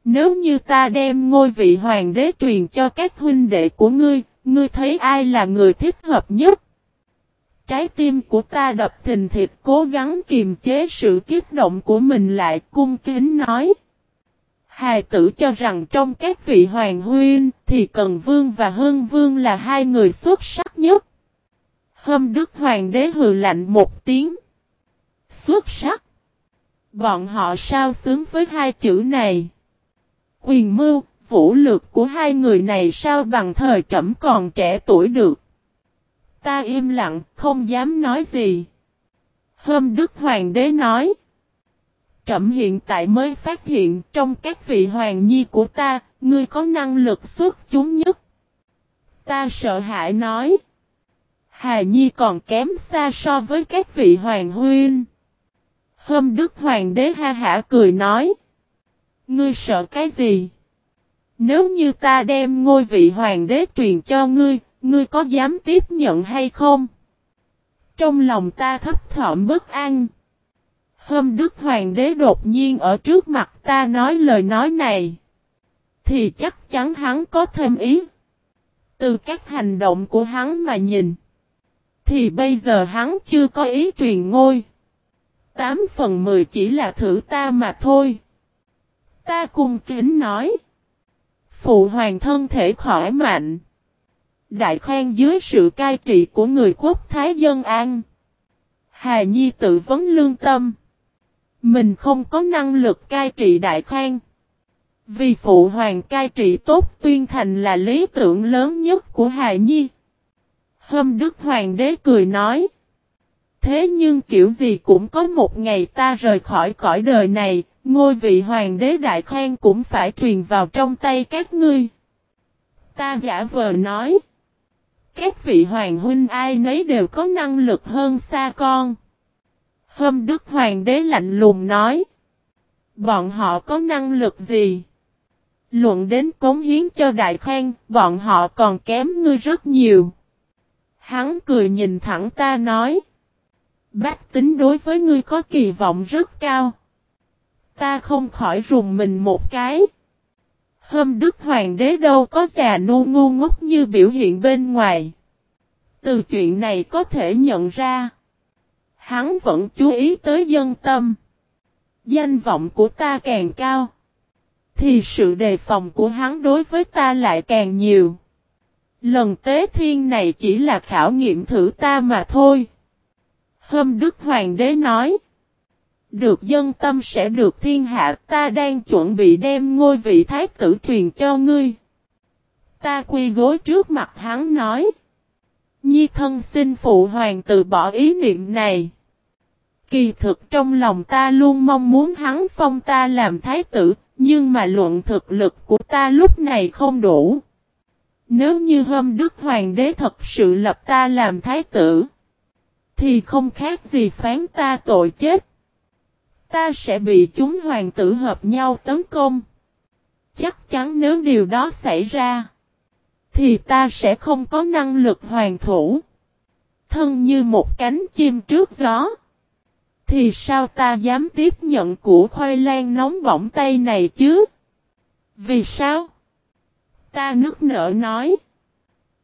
Nếu như ta đem ngôi vị hoàng đế truyền cho các huynh đệ của ngươi, ngươi thấy ai là người thích hợp nhất? Trái tim của ta đập thình thịt cố gắng kiềm chế sự kích động của mình lại cung kính nói. Hài tử cho rằng trong các vị hoàng huyên thì Cần Vương và Hưng Vương là hai người xuất sắc nhất. Hâm Đức Hoàng đế hừ lạnh một tiếng. Xuất sắc. Bọn họ sao xứng với hai chữ này. Quyền mưu, vũ lực của hai người này sao bằng thời trẫm còn trẻ tuổi được. Ta im lặng, không dám nói gì. Hôm Đức Hoàng đế nói. Trẫm hiện tại mới phát hiện trong các vị hoàng nhi của ta, ngươi có năng lực xuất chúng nhất. Ta sợ hãi nói. Hà Nhi còn kém xa so với các vị hoàng huynh. Hôm Đức Hoàng đế ha hả cười nói. Ngươi sợ cái gì? Nếu như ta đem ngôi vị hoàng đế truyền cho ngươi, ngươi có dám tiếp nhận hay không? Trong lòng ta thấp thỏm bất an. Hôm Đức Hoàng đế đột nhiên ở trước mặt ta nói lời nói này. Thì chắc chắn hắn có thêm ý. Từ các hành động của hắn mà nhìn. Thì bây giờ hắn chưa có ý truyền ngôi. tám phần 10 chỉ là thử ta mà thôi. Ta cung kính nói. Phụ hoàng thân thể khỏe mạnh. Đại khoan dưới sự cai trị của người quốc Thái Dân An. Hà Nhi tự vấn lương tâm. Mình không có năng lực cai trị đại khoan. Vì phụ hoàng cai trị tốt tuyên thành là lý tưởng lớn nhất của Hà Nhi. Hôm Đức Hoàng đế cười nói. Thế nhưng kiểu gì cũng có một ngày ta rời khỏi cõi đời này, ngôi vị hoàng đế đại khoan cũng phải truyền vào trong tay các ngươi. Ta giả vờ nói. Các vị hoàng huynh ai nấy đều có năng lực hơn xa con. Hôm Đức Hoàng đế lạnh lùng nói. Bọn họ có năng lực gì? Luận đến cống hiến cho đại Khang, bọn họ còn kém ngươi rất nhiều. Hắn cười nhìn thẳng ta nói. Bách tính đối với ngươi có kỳ vọng rất cao. Ta không khỏi rùng mình một cái. Hôm Đức Hoàng đế đâu có già ngu ngu ngốc như biểu hiện bên ngoài. Từ chuyện này có thể nhận ra. Hắn vẫn chú ý tới dân tâm. Danh vọng của ta càng cao. Thì sự đề phòng của hắn đối với ta lại càng nhiều. Lần tế thiên này chỉ là khảo nghiệm thử ta mà thôi. Hôm Đức Hoàng đế nói. Được dân tâm sẽ được thiên hạ, ta đang chuẩn bị đem ngôi vị thái tử truyền cho ngươi. Ta quy gối trước mặt hắn nói. Nhi thân xin phụ hoàng từ bỏ ý niệm này. Kỳ thực trong lòng ta luôn mong muốn hắn phong ta làm thái tử, nhưng mà luận thực lực của ta lúc này không đủ. Nếu như hôm Đức Hoàng đế thật sự lập ta làm thái tử, thì không khác gì phán ta tội chết. Ta sẽ bị chúng hoàng tử hợp nhau tấn công. Chắc chắn nếu điều đó xảy ra, thì ta sẽ không có năng lực hoàn thủ. Thân như một cánh chim trước gió. Thì sao ta dám tiếp nhận củ khoai lang nóng bỏng tay này chứ? Vì sao? Ta nước nở nói.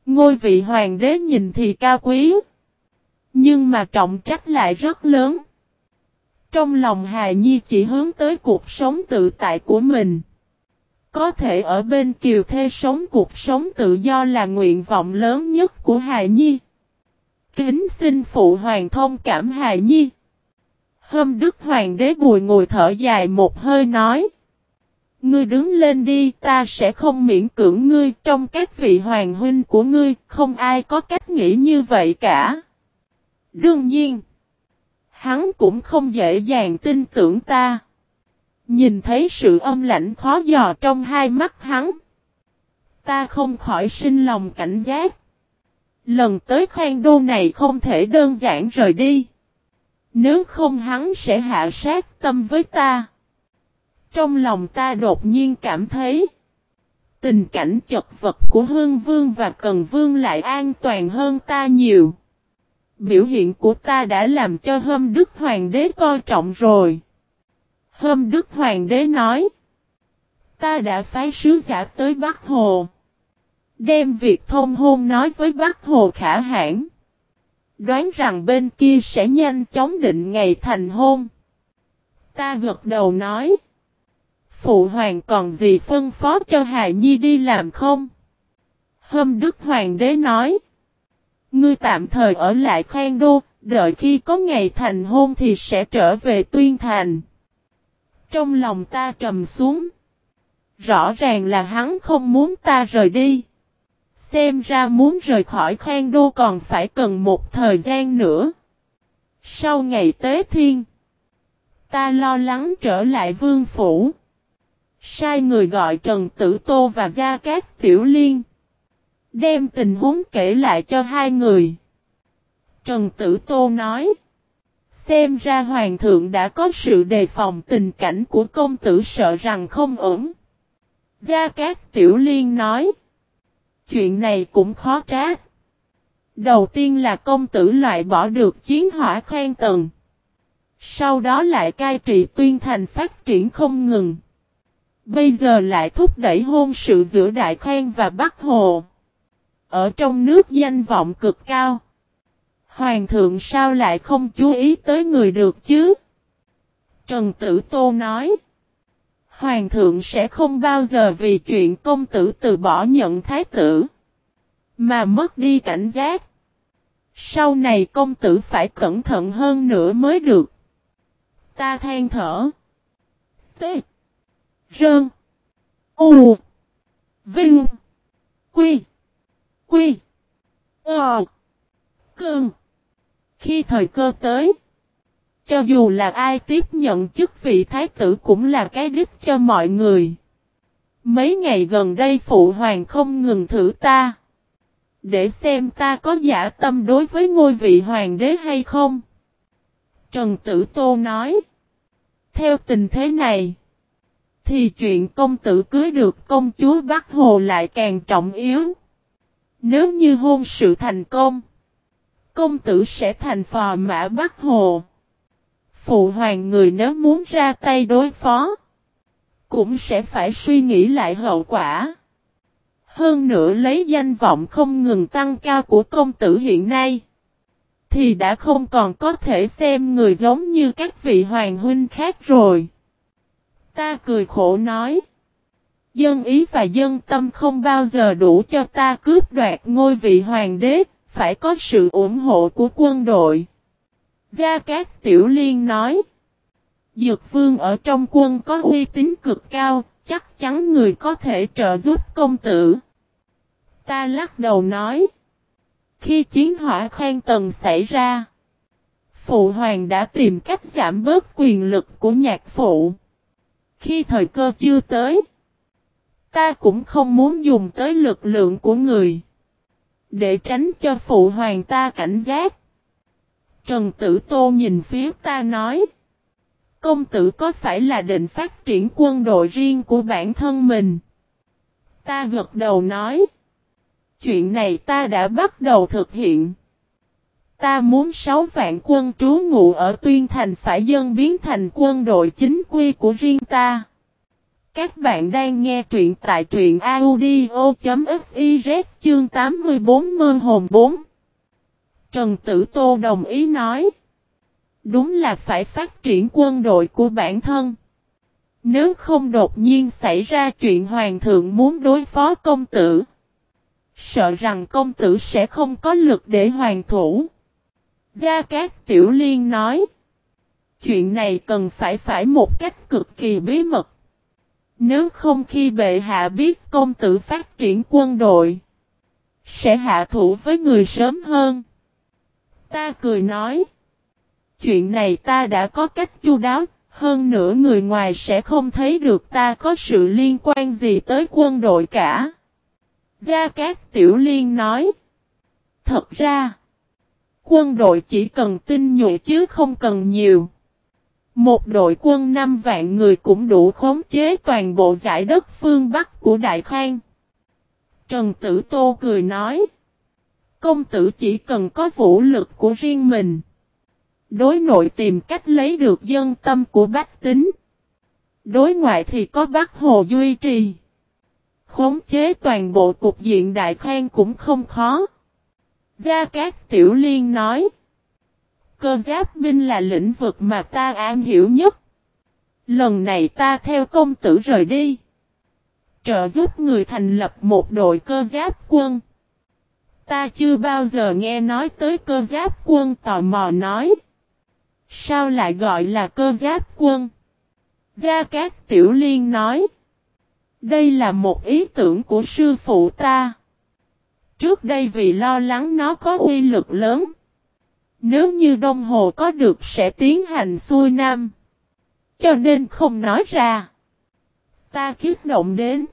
Ngôi vị hoàng đế nhìn thì cao quý. Nhưng mà trọng trách lại rất lớn. Trong lòng hài nhi chỉ hướng tới cuộc sống tự tại của mình. Có thể ở bên kiều thê sống cuộc sống tự do là nguyện vọng lớn nhất của hài nhi. Kính xin phụ hoàng thông cảm hài nhi. Hâm đức hoàng đế bùi ngồi thở dài một hơi nói. Ngươi đứng lên đi, ta sẽ không miễn cưỡng ngươi, trong các vị hoàng huynh của ngươi, không ai có cách nghĩ như vậy cả. Đương nhiên, hắn cũng không dễ dàng tin tưởng ta. Nhìn thấy sự âm lạnh khó dò trong hai mắt hắn. Ta không khỏi sinh lòng cảnh giác. Lần tới khoan đô này không thể đơn giản rời đi. Nếu không hắn sẽ hạ sát tâm với ta. Trong lòng ta đột nhiên cảm thấy. Tình cảnh chật vật của Hương Vương và Cần Vương lại an toàn hơn ta nhiều. Biểu hiện của ta đã làm cho Hâm Đức Hoàng đế coi trọng rồi. Hâm Đức Hoàng đế nói. Ta đã phái sứ giả tới Bắc Hồ. Đem việc thông hôn nói với Bắc Hồ khả hãn. Đoán rằng bên kia sẽ nhanh chóng định ngày thành hôn. Ta gật đầu nói. Phụ hoàng còn gì phân phó cho Hà Nhi đi làm không? Hâm Đức Hoàng đế nói. Ngươi tạm thời ở lại khoan đô, đợi khi có ngày thành hôn thì sẽ trở về tuyên thành. Trong lòng ta trầm xuống. Rõ ràng là hắn không muốn ta rời đi. Xem ra muốn rời khỏi khoan đô còn phải cần một thời gian nữa. Sau ngày tế thiên, ta lo lắng trở lại vương phủ. Sai người gọi Trần Tử Tô và Gia Cát Tiểu Liên. Đem tình huống kể lại cho hai người. Trần Tử Tô nói. Xem ra Hoàng thượng đã có sự đề phòng tình cảnh của công tử sợ rằng không ổn. Gia Cát Tiểu Liên nói. Chuyện này cũng khó trách. Đầu tiên là công tử loại bỏ được chiến hỏa khoan tầng. Sau đó lại cai trị tuyên thành phát triển không ngừng. Bây giờ lại thúc đẩy hôn sự giữa Đại Khang và Bắc Hồ. Ở trong nước danh vọng cực cao. Hoàng thượng sao lại không chú ý tới người được chứ? Trần Tử Tô nói. Hoàng thượng sẽ không bao giờ vì chuyện công tử từ bỏ nhận thái tử. Mà mất đi cảnh giác. Sau này công tử phải cẩn thận hơn nữa mới được. Ta than thở. T. Rơn. U. Vinh. Quy. Quy. Ờ. Cơn. Khi thời cơ tới. Cho dù là ai tiếp nhận chức vị thái tử cũng là cái đích cho mọi người. Mấy ngày gần đây phụ hoàng không ngừng thử ta. Để xem ta có giả tâm đối với ngôi vị hoàng đế hay không. Trần Tử Tô nói. Theo tình thế này. Thì chuyện công tử cưới được công chúa Bắc Hồ lại càng trọng yếu. Nếu như hôn sự thành công. Công tử sẽ thành phò mã Bắc Hồ. Phụ hoàng người nếu muốn ra tay đối phó. Cũng sẽ phải suy nghĩ lại hậu quả. Hơn nữa lấy danh vọng không ngừng tăng cao của công tử hiện nay. Thì đã không còn có thể xem người giống như các vị hoàng huynh khác rồi. Ta cười khổ nói. Dân ý và dân tâm không bao giờ đủ cho ta cướp đoạt ngôi vị hoàng đế, phải có sự ủng hộ của quân đội. Gia Cát Tiểu Liên nói. Dược vương ở trong quân có uy tín cực cao, chắc chắn người có thể trợ giúp công tử. Ta lắc đầu nói. Khi chiến hỏa khoan tầng xảy ra, Phụ hoàng đã tìm cách giảm bớt quyền lực của nhạc phụ. Khi thời cơ chưa tới, ta cũng không muốn dùng tới lực lượng của người. Để tránh cho phụ hoàng ta cảnh giác. Trần Tử Tô nhìn phía ta nói. Công tử có phải là định phát triển quân đội riêng của bản thân mình? Ta gật đầu nói. Chuyện này ta đã bắt đầu thực hiện. Ta muốn 6 vạn quân trú ngụ ở Tuyên Thành phải dân biến thành quân đội chính quy của riêng ta. Các bạn đang nghe truyện tại truyện audio.fiz chương 84 mơ hồn 4. Trần Tử Tô đồng ý nói. Đúng là phải phát triển quân đội của bản thân. Nếu không đột nhiên xảy ra chuyện hoàng thượng muốn đối phó công tử. Sợ rằng công tử sẽ không có lực để hoàn thủ. Gia Cát Tiểu Liên nói. Chuyện này cần phải phải một cách cực kỳ bí mật. Nếu không khi bệ hạ biết công tử phát triển quân đội. Sẽ hạ thủ với người sớm hơn. Ta cười nói. Chuyện này ta đã có cách chu đáo. Hơn nữa người ngoài sẽ không thấy được ta có sự liên quan gì tới quân đội cả. Gia Cát Tiểu Liên nói. Thật ra. Quân đội chỉ cần tinh nhuệ chứ không cần nhiều. Một đội quân 5 vạn người cũng đủ khống chế toàn bộ giải đất phương Bắc của Đại Khang. Trần Tử Tô cười nói. Công tử chỉ cần có vũ lực của riêng mình. Đối nội tìm cách lấy được dân tâm của bách tính. Đối ngoại thì có Bác Hồ duy trì. Khống chế toàn bộ cục diện Đại Khang cũng không khó. Gia Cát Tiểu Liên nói. Cơ giáp binh là lĩnh vực mà ta am hiểu nhất. Lần này ta theo công tử rời đi. Trợ giúp người thành lập một đội cơ giáp quân. Ta chưa bao giờ nghe nói tới cơ giáp quân tò mò nói. Sao lại gọi là cơ giáp quân? Gia Cát Tiểu Liên nói. Đây là một ý tưởng của sư phụ ta. Trước đây vì lo lắng nó có uy lực lớn. Nếu như Đông Hồ có được sẽ tiến hành xuôi nam. Cho nên không nói ra. Ta kiếp động đến.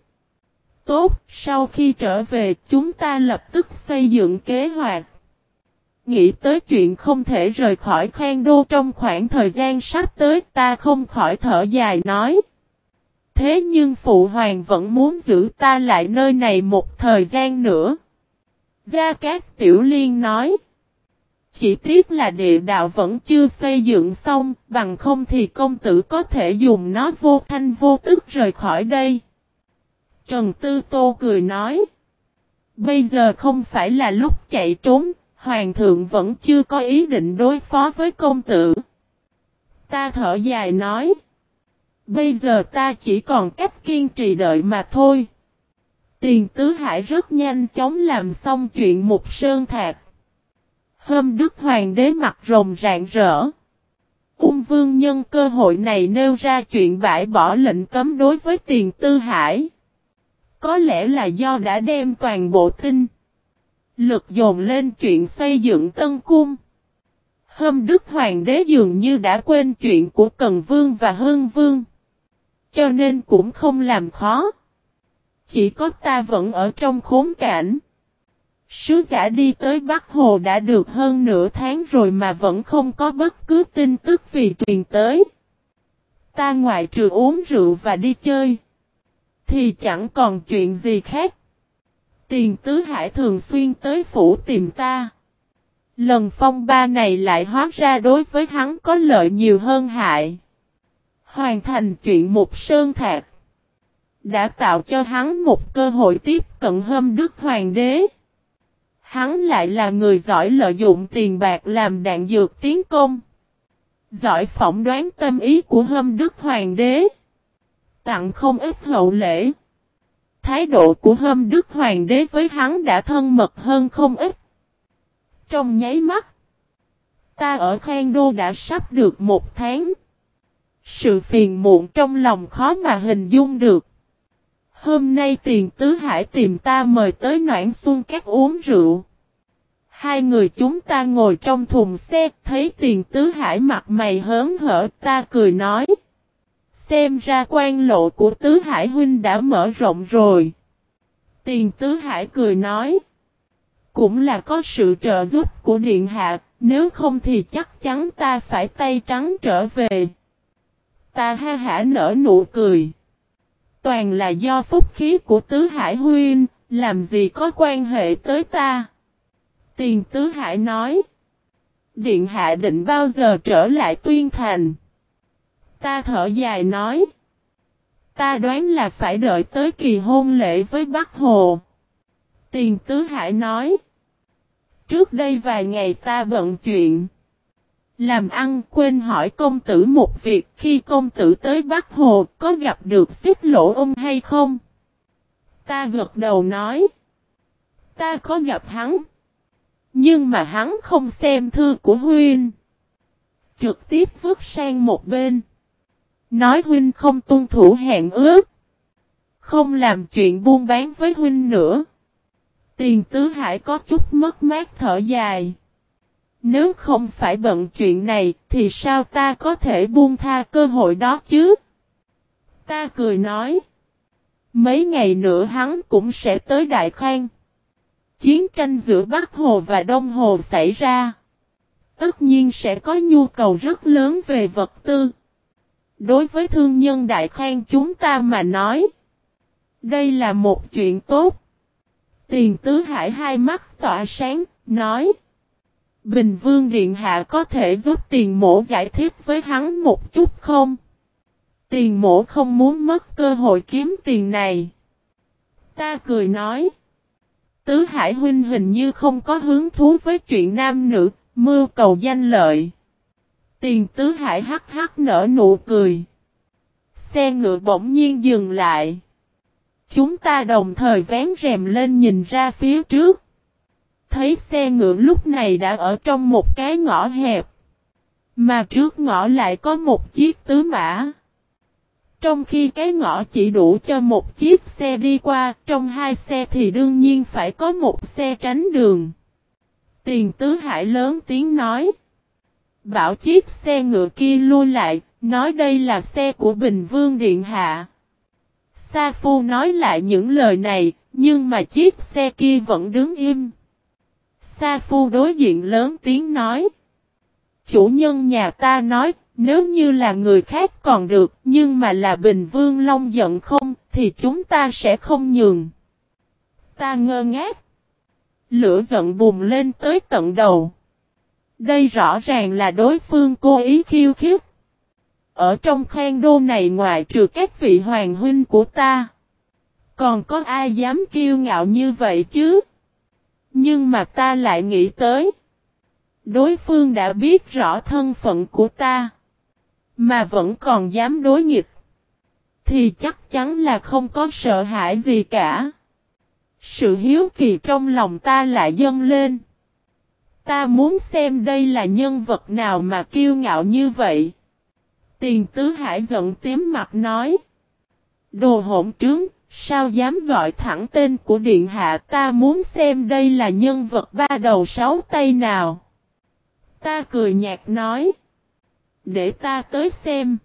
Tốt, sau khi trở về chúng ta lập tức xây dựng kế hoạch. Nghĩ tới chuyện không thể rời khỏi khoan đô trong khoảng thời gian sắp tới ta không khỏi thở dài nói. Thế nhưng Phụ Hoàng vẫn muốn giữ ta lại nơi này một thời gian nữa. Gia Cát Tiểu Liên nói. Chỉ tiếc là địa đạo vẫn chưa xây dựng xong, bằng không thì công tử có thể dùng nó vô thanh vô tức rời khỏi đây. Trần Tư Tô cười nói. Bây giờ không phải là lúc chạy trốn, Hoàng thượng vẫn chưa có ý định đối phó với công tử. Ta thở dài nói. Bây giờ ta chỉ còn cách kiên trì đợi mà thôi. Tiền tứ hải rất nhanh chóng làm xong chuyện một sơn thạc. Hôm Đức Hoàng đế mặt rồng rạng rỡ. Ung vương nhân cơ hội này nêu ra chuyện bãi bỏ lệnh cấm đối với tiền tư hải. Có lẽ là do đã đem toàn bộ tinh. Lực dồn lên chuyện xây dựng tân cung. Hôm Đức Hoàng đế dường như đã quên chuyện của Cần Vương và Hương Vương. Cho nên cũng không làm khó. Chỉ có ta vẫn ở trong khốn cảnh. Sứ giả đi tới Bắc Hồ đã được hơn nửa tháng rồi mà vẫn không có bất cứ tin tức vì truyền tới. Ta ngoại trừ uống rượu và đi chơi. Thì chẳng còn chuyện gì khác. Tiền tứ hải thường xuyên tới phủ tìm ta. Lần phong ba này lại hóa ra đối với hắn có lợi nhiều hơn hại. Hoàn thành chuyện một sơn thạc. Đã tạo cho hắn một cơ hội tiếp cận hâm đức hoàng đế. Hắn lại là người giỏi lợi dụng tiền bạc làm đạn dược tiến công. Giỏi phỏng đoán tâm ý của hâm đức hoàng đế. Tặng không ít hậu lễ. Thái độ của hâm đức hoàng đế với hắn đã thân mật hơn không ít. Trong nháy mắt. Ta ở Khang Đô đã sắp được một tháng. Sự phiền muộn trong lòng khó mà hình dung được. Hôm nay tiền tứ hải tìm ta mời tới noãn xuân các uống rượu. Hai người chúng ta ngồi trong thùng xe, thấy tiền tứ hải mặt mày hớn hở, ta cười nói. Xem ra quan lộ của tứ hải huynh đã mở rộng rồi. Tiền tứ hải cười nói. Cũng là có sự trợ giúp của điện hạ, nếu không thì chắc chắn ta phải tay trắng trở về. Ta ha hả nở nụ cười. Toàn là do phúc khí của Tứ Hải huynh làm gì có quan hệ tới ta. Tiền Tứ Hải nói. Điện hạ định bao giờ trở lại tuyên thành? Ta thở dài nói. Ta đoán là phải đợi tới kỳ hôn lễ với Bắc Hồ. Tiền Tứ Hải nói. Trước đây vài ngày ta bận chuyện. Làm ăn quên hỏi công tử một việc khi công tử tới Bắc Hồ có gặp được xích lỗ ông hay không? Ta gật đầu nói. Ta có gặp hắn. Nhưng mà hắn không xem thư của huyên. Trực tiếp vứt sang một bên. Nói Huynh không tuân thủ hẹn ước. Không làm chuyện buôn bán với Huynh nữa. Tiền tứ hải có chút mất mát thở dài. Nếu không phải bận chuyện này thì sao ta có thể buông tha cơ hội đó chứ? Ta cười nói. Mấy ngày nữa hắn cũng sẽ tới Đại Khang. Chiến tranh giữa Bắc Hồ và Đông Hồ xảy ra. Tất nhiên sẽ có nhu cầu rất lớn về vật tư. Đối với thương nhân Đại Khang chúng ta mà nói. Đây là một chuyện tốt. Tiền tứ hải hai mắt tỏa sáng, nói. Bình Vương Điện Hạ có thể giúp tiền mổ giải thích với hắn một chút không? Tiền mổ không muốn mất cơ hội kiếm tiền này. Ta cười nói. Tứ Hải Huynh hình như không có hứng thú với chuyện nam nữ, mưu cầu danh lợi. Tiền Tứ Hải hắc hắc nở nụ cười. Xe ngựa bỗng nhiên dừng lại. Chúng ta đồng thời vén rèm lên nhìn ra phía trước. Thấy xe ngựa lúc này đã ở trong một cái ngõ hẹp. Mà trước ngõ lại có một chiếc tứ mã. Trong khi cái ngõ chỉ đủ cho một chiếc xe đi qua, trong hai xe thì đương nhiên phải có một xe tránh đường. Tiền tứ hải lớn tiếng nói. Bảo chiếc xe ngựa kia lui lại, nói đây là xe của Bình Vương Điện Hạ. Sa Phu nói lại những lời này, nhưng mà chiếc xe kia vẫn đứng im. Sa Phu đối diện lớn tiếng nói. Chủ nhân nhà ta nói, nếu như là người khác còn được, nhưng mà là Bình Vương Long giận không, thì chúng ta sẽ không nhường. Ta ngơ ngác. Lửa giận bùng lên tới tận đầu. Đây rõ ràng là đối phương cố ý khiêu khích. Ở trong khen đô này ngoài trừ các vị hoàng huynh của ta. Còn có ai dám kiêu ngạo như vậy chứ? Nhưng mà ta lại nghĩ tới. Đối phương đã biết rõ thân phận của ta. Mà vẫn còn dám đối nghịch. Thì chắc chắn là không có sợ hãi gì cả. Sự hiếu kỳ trong lòng ta lại dâng lên. Ta muốn xem đây là nhân vật nào mà kiêu ngạo như vậy. Tiền tứ hải giận tím mặt nói. Đồ hỗn trướng, sao dám gọi thẳng tên của điện hạ ta muốn xem đây là nhân vật ba đầu sáu tay nào. Ta cười nhạt nói. Để ta tới xem.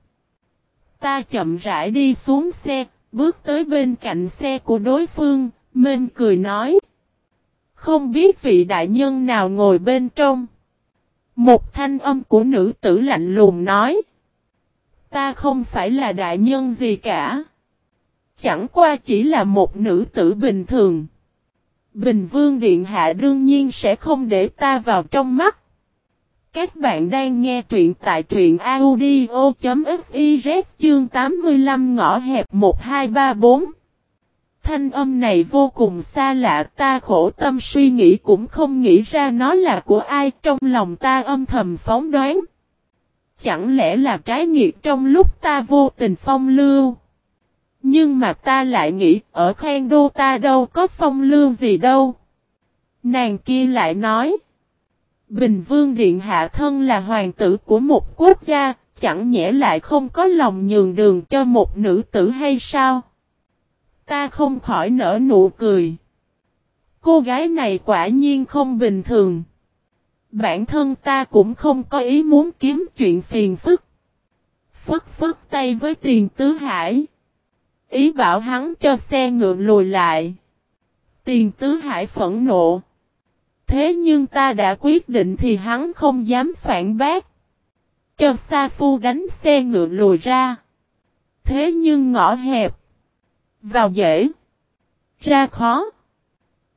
Ta chậm rãi đi xuống xe, bước tới bên cạnh xe của đối phương, Minh cười nói. Không biết vị đại nhân nào ngồi bên trong. Một thanh âm của nữ tử lạnh lùng nói. Ta không phải là đại nhân gì cả. Chẳng qua chỉ là một nữ tử bình thường. Bình Vương Điện Hạ đương nhiên sẽ không để ta vào trong mắt. Các bạn đang nghe truyện tại truyện audio.fiz chương 85 ngõ hẹp 1234. Thanh âm này vô cùng xa lạ ta khổ tâm suy nghĩ cũng không nghĩ ra nó là của ai trong lòng ta âm thầm phóng đoán. Chẳng lẽ là trái nghiệt trong lúc ta vô tình phong lưu? Nhưng mà ta lại nghĩ ở khoang đô ta đâu có phong lưu gì đâu. Nàng kia lại nói. Bình Vương Điện Hạ thân là hoàng tử của một quốc gia, chẳng nhẽ lại không có lòng nhường đường cho một nữ tử hay sao? Ta không khỏi nở nụ cười. Cô gái này quả nhiên không bình thường. Bản thân ta cũng không có ý muốn kiếm chuyện phiền phức. Phất phất tay với tiền tứ hải. Ý bảo hắn cho xe ngựa lùi lại. Tiền tứ hải phẫn nộ. Thế nhưng ta đã quyết định thì hắn không dám phản bác. Cho Sa Phu đánh xe ngựa lùi ra. Thế nhưng ngõ hẹp. Vào dễ. Ra khó.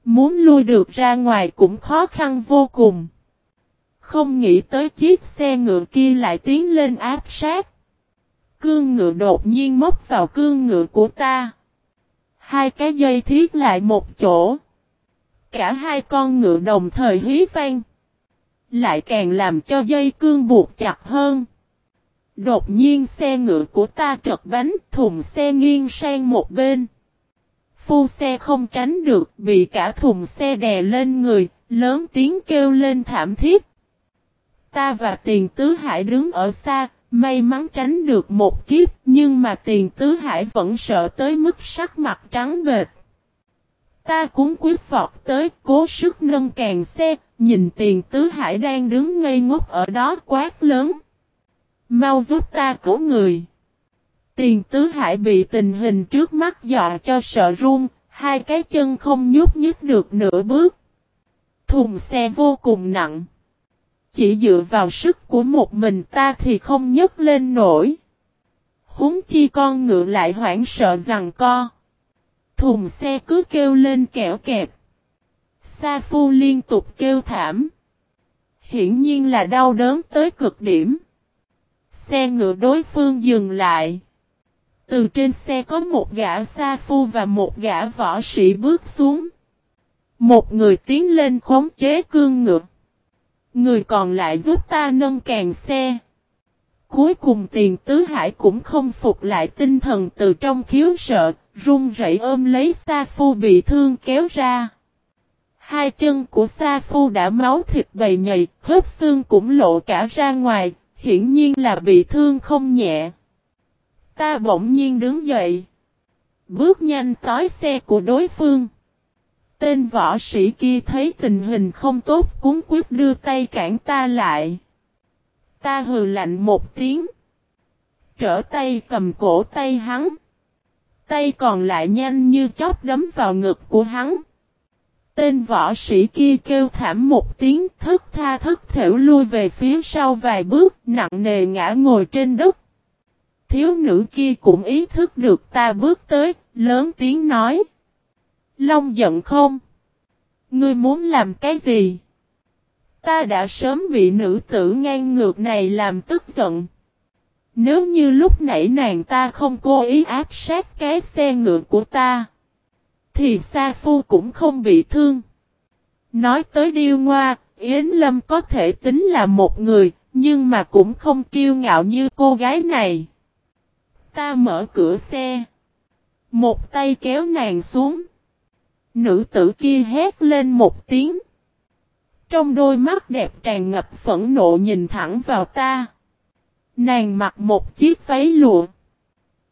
Muốn lui được ra ngoài cũng khó khăn vô cùng. Không nghĩ tới chiếc xe ngựa kia lại tiến lên áp sát. Cương ngựa đột nhiên móc vào cương ngựa của ta. Hai cái dây thiết lại một chỗ. Cả hai con ngựa đồng thời hí vang. Lại càng làm cho dây cương buộc chặt hơn. Đột nhiên xe ngựa của ta trật bánh thùng xe nghiêng sang một bên. Phu xe không tránh được bị cả thùng xe đè lên người, lớn tiếng kêu lên thảm thiết. Ta và tiền tứ hải đứng ở xa, may mắn tránh được một kiếp nhưng mà tiền tứ hải vẫn sợ tới mức sắc mặt trắng bệt. Ta cũng quyết vọt tới cố sức nâng càng xe, nhìn tiền tứ hải đang đứng ngây ngốc ở đó quát lớn. Mau giúp ta cứu người. Tiền tứ hải bị tình hình trước mắt dọa cho sợ run, hai cái chân không nhúc nhích được nửa bước. Thùng xe vô cùng nặng. Chỉ dựa vào sức của một mình ta thì không nhấc lên nổi. Húng chi con ngựa lại hoảng sợ rằng co. Thùng xe cứ kêu lên kẻo kẹp. Sa phu liên tục kêu thảm. Hiển nhiên là đau đớn tới cực điểm. Xe ngựa đối phương dừng lại. Từ trên xe có một gã sa phu và một gã võ sĩ bước xuống. Một người tiến lên khống chế cương ngựa. Người còn lại giúp ta nâng càng xe. Cuối cùng tiền tứ hải cũng không phục lại tinh thần từ trong khiếu sợ, run rẩy ôm lấy Sa Phu bị thương kéo ra. Hai chân của Sa Phu đã máu thịt bầy nhầy, khớp xương cũng lộ cả ra ngoài, hiển nhiên là bị thương không nhẹ. Ta bỗng nhiên đứng dậy. Bước nhanh tới xe của đối phương. Tên võ sĩ kia thấy tình hình không tốt cúng quyết đưa tay cản ta lại. Ta hừ lạnh một tiếng. Trở tay cầm cổ tay hắn. Tay còn lại nhanh như chóp đấm vào ngực của hắn. Tên võ sĩ kia kêu thảm một tiếng thất tha thất thểu lui về phía sau vài bước nặng nề ngã ngồi trên đất. Thiếu nữ kia cũng ý thức được ta bước tới, lớn tiếng nói. Long giận không? Ngươi muốn làm cái gì? Ta đã sớm bị nữ tử ngang ngược này làm tức giận. Nếu như lúc nãy nàng ta không cố ý áp sát cái xe ngựa của ta, thì Sa Phu cũng không bị thương. Nói tới điêu ngoa, Yến Lâm có thể tính là một người, nhưng mà cũng không kiêu ngạo như cô gái này. Ta mở cửa xe. Một tay kéo nàng xuống. Nữ tử kia hét lên một tiếng. Trong đôi mắt đẹp tràn ngập phẫn nộ nhìn thẳng vào ta. Nàng mặc một chiếc váy lụa.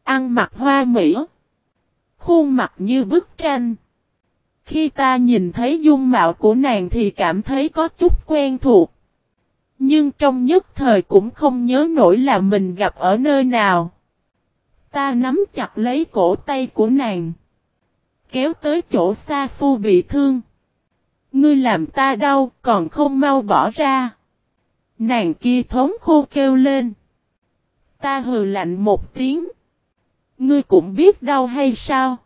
Ăn mặc hoa mỹ. Khuôn mặt như bức tranh. Khi ta nhìn thấy dung mạo của nàng thì cảm thấy có chút quen thuộc. Nhưng trong nhất thời cũng không nhớ nổi là mình gặp ở nơi nào. Ta nắm chặt lấy cổ tay của nàng. Kéo tới chỗ Sa Phu bị thương. Ngươi làm ta đau, còn không mau bỏ ra. Nàng kia thống khô kêu lên. Ta hừ lạnh một tiếng. Ngươi cũng biết đau hay sao?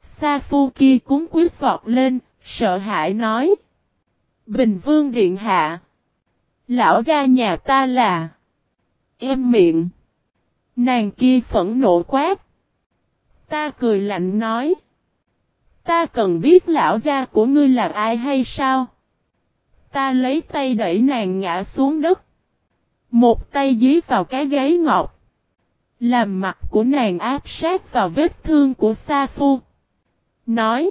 Sa Phu kia cúng quyết vọt lên, sợ hãi nói. Bình Vương Điện Hạ. Lão gia nhà ta là. Em miệng. Nàng kia phẫn nộ quát. Ta cười lạnh nói. Ta cần biết lão gia của ngươi là ai hay sao? Ta lấy tay đẩy nàng ngã xuống đất. Một tay dí vào cái gáy ngọc. Làm mặt của nàng áp sát vào vết thương của Sa Phu. Nói.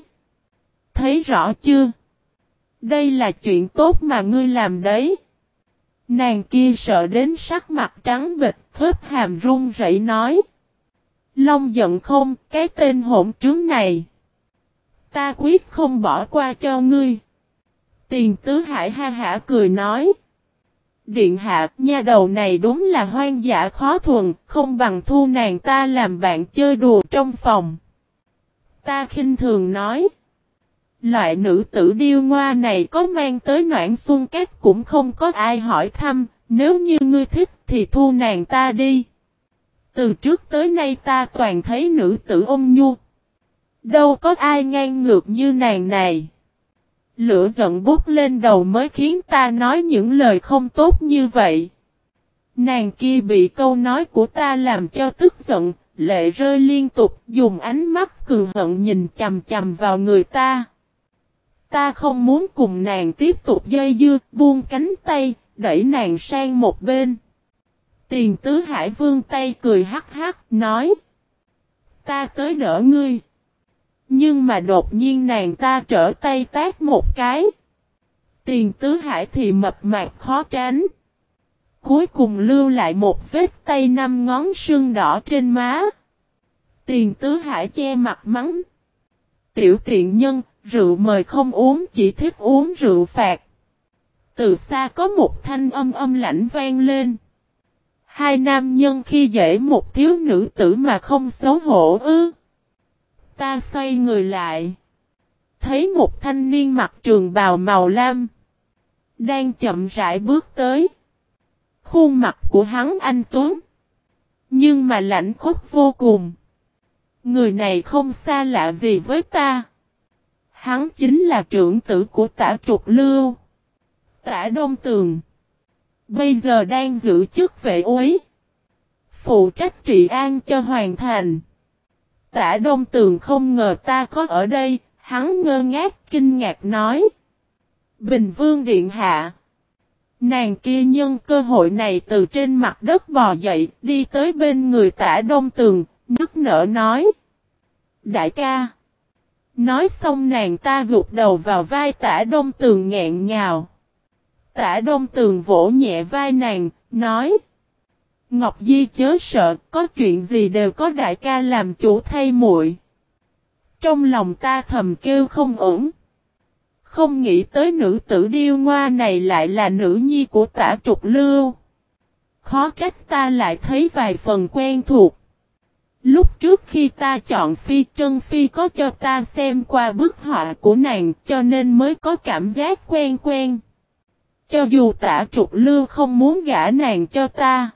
Thấy rõ chưa? Đây là chuyện tốt mà ngươi làm đấy. Nàng kia sợ đến sắc mặt trắng bịch, khớp hàm run rẩy nói. Long giận không, cái tên hỗn trướng này. Ta quyết không bỏ qua cho ngươi. Tiền tứ hải ha hả cười nói. Điện hạ, nha đầu này đúng là hoang dã khó thuần, không bằng thu nàng ta làm bạn chơi đùa trong phòng. Ta khinh thường nói. Loại nữ tử điêu ngoa này có mang tới noãn xuân các cũng không có ai hỏi thăm, nếu như ngươi thích thì thu nàng ta đi. Từ trước tới nay ta toàn thấy nữ tử ôm nhu. Đâu có ai ngang ngược như nàng này. Lửa giận bút lên đầu mới khiến ta nói những lời không tốt như vậy. Nàng kia bị câu nói của ta làm cho tức giận, lệ rơi liên tục, dùng ánh mắt cường hận nhìn chầm chầm vào người ta. Ta không muốn cùng nàng tiếp tục dây dưa, buông cánh tay, đẩy nàng sang một bên. Tiền tứ hải vương tay cười hắc hắc, nói. Ta tới đỡ ngươi. Nhưng mà đột nhiên nàng ta trở tay tác một cái. Tiền tứ hải thì mập mạp khó tránh. Cuối cùng lưu lại một vết tay năm ngón sưng đỏ trên má. Tiền tứ hải che mặt mắng. Tiểu tiện nhân, rượu mời không uống chỉ thích uống rượu phạt. Từ xa có một thanh âm âm lãnh vang lên. Hai nam nhân khi dễ một thiếu nữ tử mà không xấu hổ ư. Ta xoay người lại. Thấy một thanh niên mặc trường bào màu lam. Đang chậm rãi bước tới. Khuôn mặt của hắn anh Tuấn. Nhưng mà lạnh khốc vô cùng. Người này không xa lạ gì với ta. Hắn chính là trưởng tử của tả trục lưu. Tả Đông Tường. Bây giờ đang giữ chức vệ uế. Phụ trách trị an cho hoàn thành. Tả Đông Tường không ngờ ta có ở đây, hắn ngơ ngác kinh ngạc nói. Bình Vương Điện Hạ. Nàng kia nhân cơ hội này từ trên mặt đất bò dậy, đi tới bên người tả Đông Tường, nức nở nói. Đại ca. Nói xong nàng ta gục đầu vào vai tả Đông Tường nghẹn ngào. Tả Đông Tường vỗ nhẹ vai nàng, nói. Ngọc Di chớ sợ, có chuyện gì đều có đại ca làm chủ thay muội. Trong lòng ta thầm kêu không ổn. Không nghĩ tới nữ tử điêu ngoa này lại là nữ nhi của tả trục lưu. Khó trách ta lại thấy vài phần quen thuộc. Lúc trước khi ta chọn Phi Trân Phi có cho ta xem qua bức họa của nàng cho nên mới có cảm giác quen quen. Cho dù tả trục lưu không muốn gả nàng cho ta.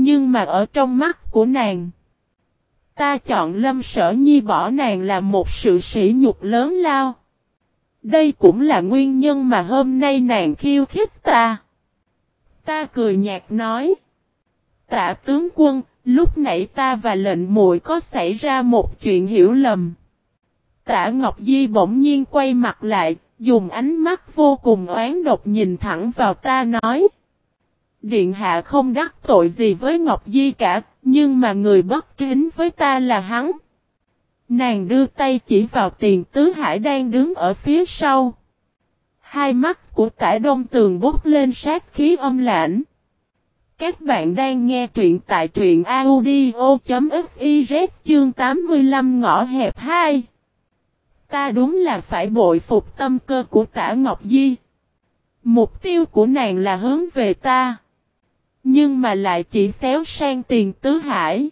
Nhưng mà ở trong mắt của nàng. Ta chọn lâm sở nhi bỏ nàng là một sự sỉ nhục lớn lao. Đây cũng là nguyên nhân mà hôm nay nàng khiêu khích ta. Ta cười nhạt nói. Tạ tướng quân, lúc nãy ta và lệnh muội có xảy ra một chuyện hiểu lầm. Tạ Ngọc Di bỗng nhiên quay mặt lại, dùng ánh mắt vô cùng oán độc nhìn thẳng vào ta nói. Điện hạ không đắc tội gì với Ngọc Di cả, nhưng mà người bất kính với ta là hắn. Nàng đưa tay chỉ vào tiền tứ hải đang đứng ở phía sau. Hai mắt của tả đông tường bút lên sát khí âm lãnh. Các bạn đang nghe truyện tại truyện audio.fiz chương 85 ngõ hẹp 2. Ta đúng là phải bội phục tâm cơ của tả Ngọc Di. Mục tiêu của nàng là hướng về ta. Nhưng mà lại chỉ xéo sang tiền tứ hải.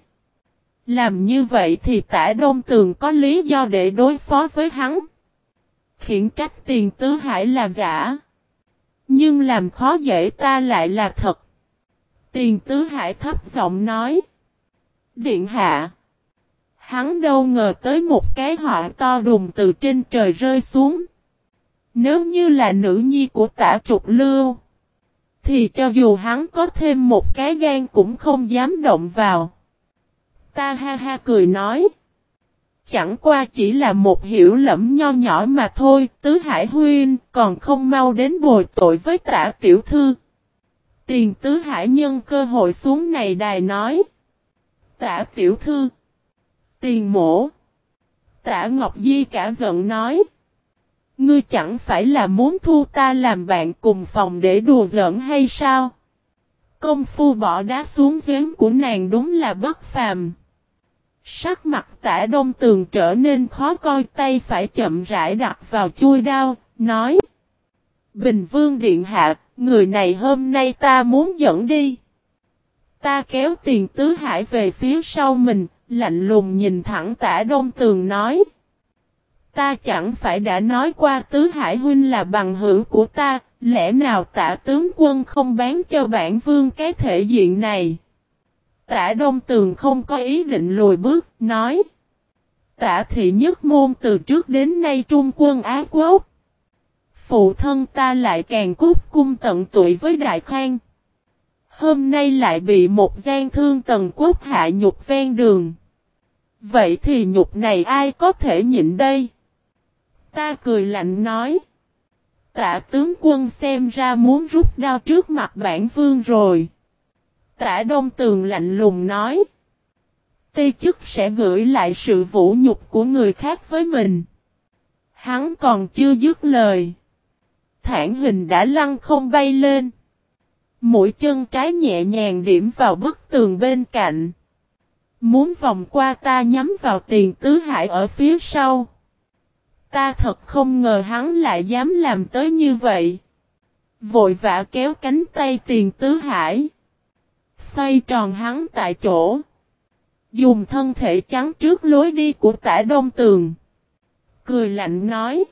Làm như vậy thì tả đông tường có lý do để đối phó với hắn. Khiển trách tiền tứ hải là giả. Nhưng làm khó dễ ta lại là thật. Tiền tứ hải thấp giọng nói. Điện hạ. Hắn đâu ngờ tới một cái họa to đùng từ trên trời rơi xuống. Nếu như là nữ nhi của tả trục lưu. Thì cho dù hắn có thêm một cái gan cũng không dám động vào. Ta ha ha cười nói. Chẳng qua chỉ là một hiểu lẫm nho nhỏ mà thôi, tứ hải huyên còn không mau đến bồi tội với tả tiểu thư. Tiền tứ hải nhân cơ hội xuống này đài nói. Tả tiểu thư. Tiền mổ. Tả Ngọc Di cả giận nói. Ngươi chẳng phải là muốn thu ta làm bạn cùng phòng để đùa giỡn hay sao? Công phu bỏ đá xuống giếng của nàng đúng là bất phàm. Sắc mặt tả đông tường trở nên khó coi tay phải chậm rãi đặt vào chui đao, nói. Bình vương điện hạ, người này hôm nay ta muốn dẫn đi. Ta kéo tiền tứ hải về phía sau mình, lạnh lùng nhìn thẳng tả đông tường nói. Ta chẳng phải đã nói qua tứ hải huynh là bằng hữu của ta, lẽ nào tả tướng quân không bán cho bản vương cái thể diện này? Tả Đông Tường không có ý định lùi bước, nói. Tả thị nhất môn từ trước đến nay trung quân Á Quốc. Phụ thân ta lại càng cút cung tận tuổi với Đại Khang. Hôm nay lại bị một gian thương tần quốc hạ nhục ven đường. Vậy thì nhục này ai có thể nhịn đây? Ta cười lạnh nói. Tạ tướng quân xem ra muốn rút đao trước mặt bản vương rồi. Tạ đông tường lạnh lùng nói. Ti chức sẽ gửi lại sự vũ nhục của người khác với mình. Hắn còn chưa dứt lời. Thản hình đã lăn không bay lên. Mũi chân trái nhẹ nhàng điểm vào bức tường bên cạnh. Muốn vòng qua ta nhắm vào tiền tứ hải ở phía sau. Ta thật không ngờ hắn lại dám làm tới như vậy. Vội vã kéo cánh tay tiền tứ hải. Xoay tròn hắn tại chỗ. Dùng thân thể trắng trước lối đi của tả đông tường. Cười lạnh nói.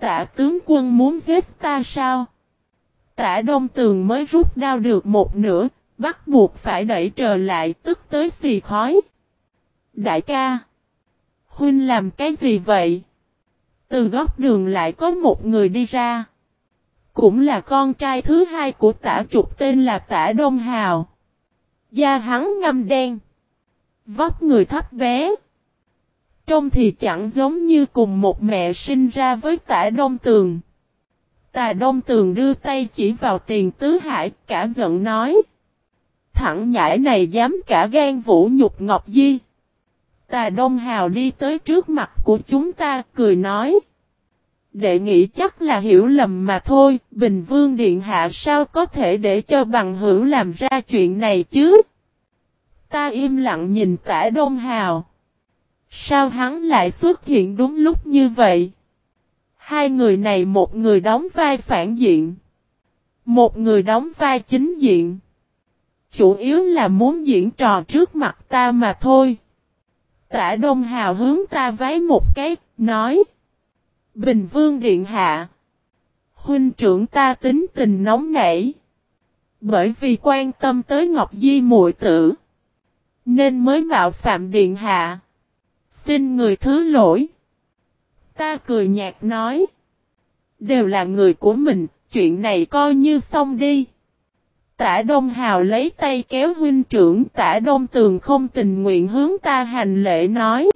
Tả tướng quân muốn giết ta sao? Tả đông tường mới rút đao được một nửa, bắt buộc phải đẩy trở lại tức tới xì khói. Đại ca! Huynh làm cái gì vậy? Từ góc đường lại có một người đi ra. Cũng là con trai thứ hai của tả trục tên là tả Đông Hào. Da hắn ngâm đen. Vóc người thấp bé. Trông thì chẳng giống như cùng một mẹ sinh ra với tả Đông Tường. Tà Đông Tường đưa tay chỉ vào tiền tứ hải, cả giận nói. Thẳng nhãi này dám cả gan vũ nhục Ngọc Di. Tà Đông Hào đi tới trước mặt của chúng ta cười nói. Đệ nghĩ chắc là hiểu lầm mà thôi, Bình Vương Điện Hạ sao có thể để cho bằng hữu làm ra chuyện này chứ? Ta im lặng nhìn tả Đông Hào. Sao hắn lại xuất hiện đúng lúc như vậy? Hai người này một người đóng vai phản diện. Một người đóng vai chính diện. Chủ yếu là muốn diễn trò trước mặt ta mà thôi. Tả Đông Hào hướng ta vái một cái, nói. Bình Vương Điện Hạ. Huynh trưởng ta tính tình nóng nảy. Bởi vì quan tâm tới Ngọc Di muội tử. Nên mới mạo phạm Điện Hạ. Xin người thứ lỗi. Ta cười nhạt nói. Đều là người của mình, chuyện này coi như xong đi. Tả Đông Hào lấy tay kéo huynh trưởng tả Đông Tường không tình nguyện hướng ta hành lễ nói.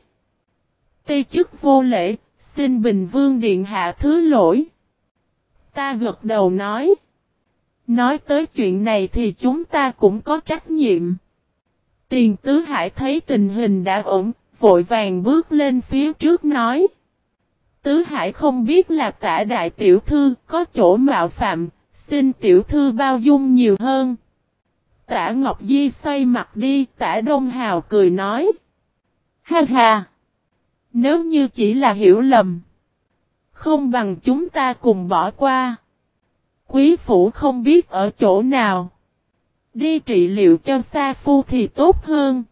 Ti chức vô lễ, xin Bình Vương Điện Hạ thứ lỗi. Ta gật đầu nói. Nói tới chuyện này thì chúng ta cũng có trách nhiệm. Tiền Tứ Hải thấy tình hình đã ổn, vội vàng bước lên phía trước nói. Tứ Hải không biết là tả đại tiểu thư có chỗ mạo phạm, xin tiểu thư bao dung nhiều hơn. Tả Ngọc Di xoay mặt đi, tả Đông Hào cười nói. Ha ha! Nếu như chỉ là hiểu lầm, không bằng chúng ta cùng bỏ qua. Quý phủ không biết ở chỗ nào. Đi trị liệu cho Sa Phu thì tốt hơn.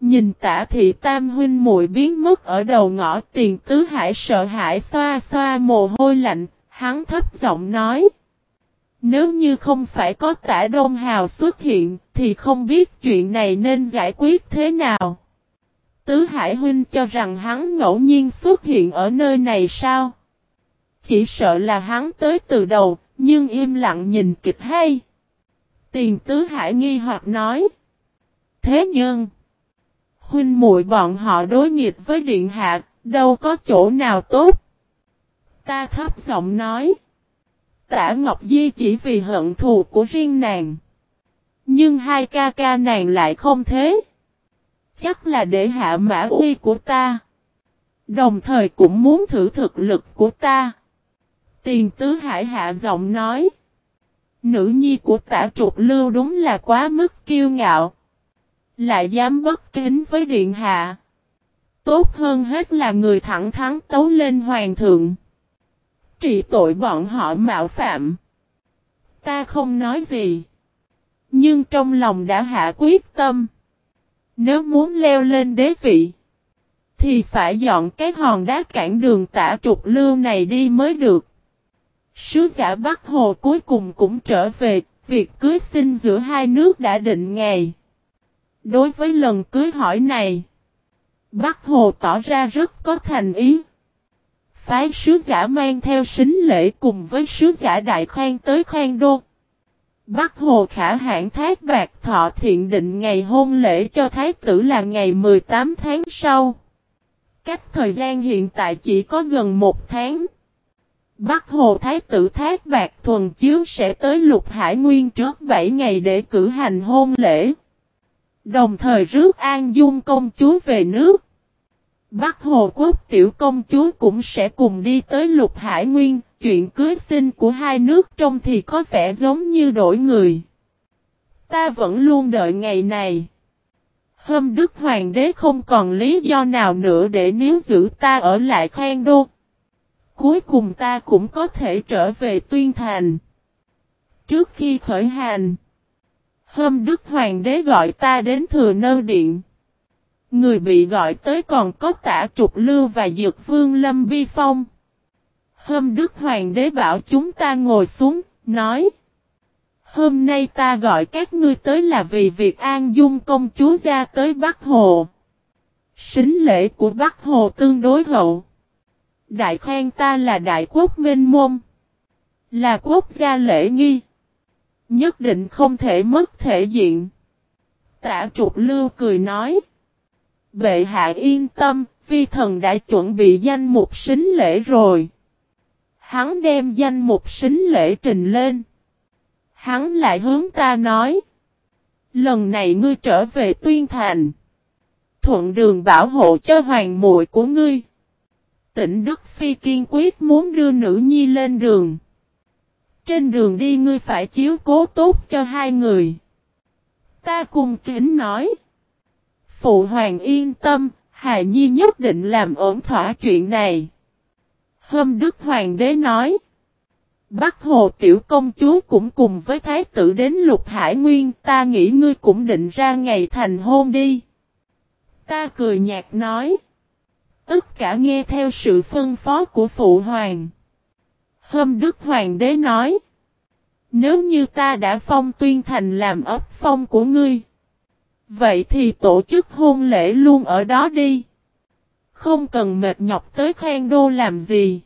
Nhìn tả thị tam huynh muội biến mất ở đầu ngõ tiền tứ hải sợ hãi xoa xoa mồ hôi lạnh, hắn thấp giọng nói. Nếu như không phải có tả Đông Hào xuất hiện, thì không biết chuyện này nên giải quyết thế nào. Tứ Hải Huynh cho rằng hắn ngẫu nhiên xuất hiện ở nơi này sao? Chỉ sợ là hắn tới từ đầu, nhưng im lặng nhìn kịch hay. Tiền Tứ Hải nghi hoặc nói. Thế nhưng, huynh muội bọn họ đối nghịch với Điện Hạ, đâu có chỗ nào tốt. Ta thấp giọng nói. Tả Ngọc Di chỉ vì hận thù của riêng nàng. Nhưng hai ca ca nàng lại không thế. Chắc là để hạ mã uy của ta. Đồng thời cũng muốn thử thực lực của ta. Tiền tứ hải hạ giọng nói. Nữ nhi của tả trục lưu đúng là quá mức kiêu ngạo. Lại dám bất kính với điện hạ. Tốt hơn hết là người thẳng thắn tấu lên hoàng thượng. Trị tội bọn họ mạo phạm. Ta không nói gì. Nhưng trong lòng đã hạ quyết tâm. Nếu muốn leo lên đế vị. Thì phải dọn cái hòn đá cản đường tả trục lưu này đi mới được. Sứ giả Bắc Hồ cuối cùng cũng trở về. Việc cưới xin giữa hai nước đã định ngày. Đối với lần cưới hỏi này. Bắc Hồ tỏ ra rất có thành ý phái sứ giả mang theo sính lễ cùng với sứ giả đại khoan tới khoan đô. Bắc Hồ Khả hãn thác bạc thọ thiện định ngày hôn lễ cho thái tử là ngày 18 tháng sau. Cách thời gian hiện tại chỉ có gần một tháng. Bắc Hồ Thái tử Thác Bạc Thuần Chiếu sẽ tới Lục Hải Nguyên trước 7 ngày để cử hành hôn lễ. Đồng thời rước An Dung công chúa về nước. Bắc Hồ Quốc tiểu công chúa cũng sẽ cùng đi tới Lục Hải Nguyên, chuyện cưới sinh của hai nước trong thì có vẻ giống như đổi người. Ta vẫn luôn đợi ngày này. Hôm Đức Hoàng đế không còn lý do nào nữa để níu giữ ta ở lại khoan đô. Cuối cùng ta cũng có thể trở về tuyên thành. Trước khi khởi hành, hôm Đức Hoàng đế gọi ta đến thừa nơ điện. Người bị gọi tới còn có tả trục lưu và dược vương Lâm Bi Phong. Hôm Đức Hoàng đế bảo chúng ta ngồi xuống, nói. Hôm nay ta gọi các ngươi tới là vì việc an dung công chúa ra tới Bắc Hồ. Sính lễ của Bắc Hồ tương đối hậu. Đại khen ta là đại quốc minh môn. Là quốc gia lễ nghi. Nhất định không thể mất thể diện. Tả trục lưu cười nói. Bệ hạ yên tâm, vi thần đã chuẩn bị danh mục sính lễ rồi. Hắn đem danh mục sính lễ trình lên. Hắn lại hướng ta nói. Lần này ngươi trở về tuyên thành. Thuận đường bảo hộ cho hoàng muội của ngươi. Tỉnh Đức Phi kiên quyết muốn đưa nữ nhi lên đường. Trên đường đi ngươi phải chiếu cố tốt cho hai người. Ta cùng kính nói. Phụ hoàng yên tâm, Hà Nhi nhất định làm ổn thỏa chuyện này. Hôm Đức Hoàng đế nói. Bắc Hồ Tiểu Công Chúa cũng cùng với Thái tử đến Lục Hải Nguyên ta nghĩ ngươi cũng định ra ngày thành hôn đi. Ta cười nhạt nói. Tất cả nghe theo sự phân phó của Phụ Hoàng. Hôm Đức Hoàng đế nói. Nếu như ta đã phong tuyên thành làm ấp phong của ngươi. Vậy thì tổ chức hôn lễ luôn ở đó đi. Không cần mệt nhọc tới khen đô làm gì.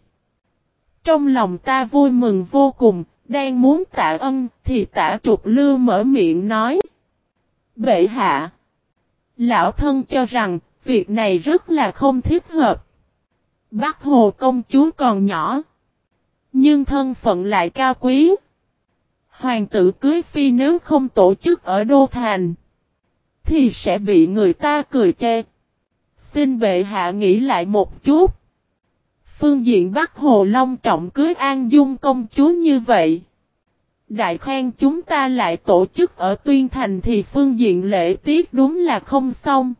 Trong lòng ta vui mừng vô cùng, đang muốn tạ ân, thì tạ trục lưu mở miệng nói. Bệ hạ. Lão thân cho rằng, việc này rất là không thiết hợp. Bắc hồ công chúa còn nhỏ. Nhưng thân phận lại cao quý. Hoàng tử cưới phi nếu không tổ chức ở Đô Thành. Thì sẽ bị người ta cười chê. Xin bệ hạ nghĩ lại một chút. Phương diện Bắc Hồ Long trọng cưới An Dung công chúa như vậy. Đại khen chúng ta lại tổ chức ở Tuyên Thành thì phương diện lễ tiết đúng là không xong.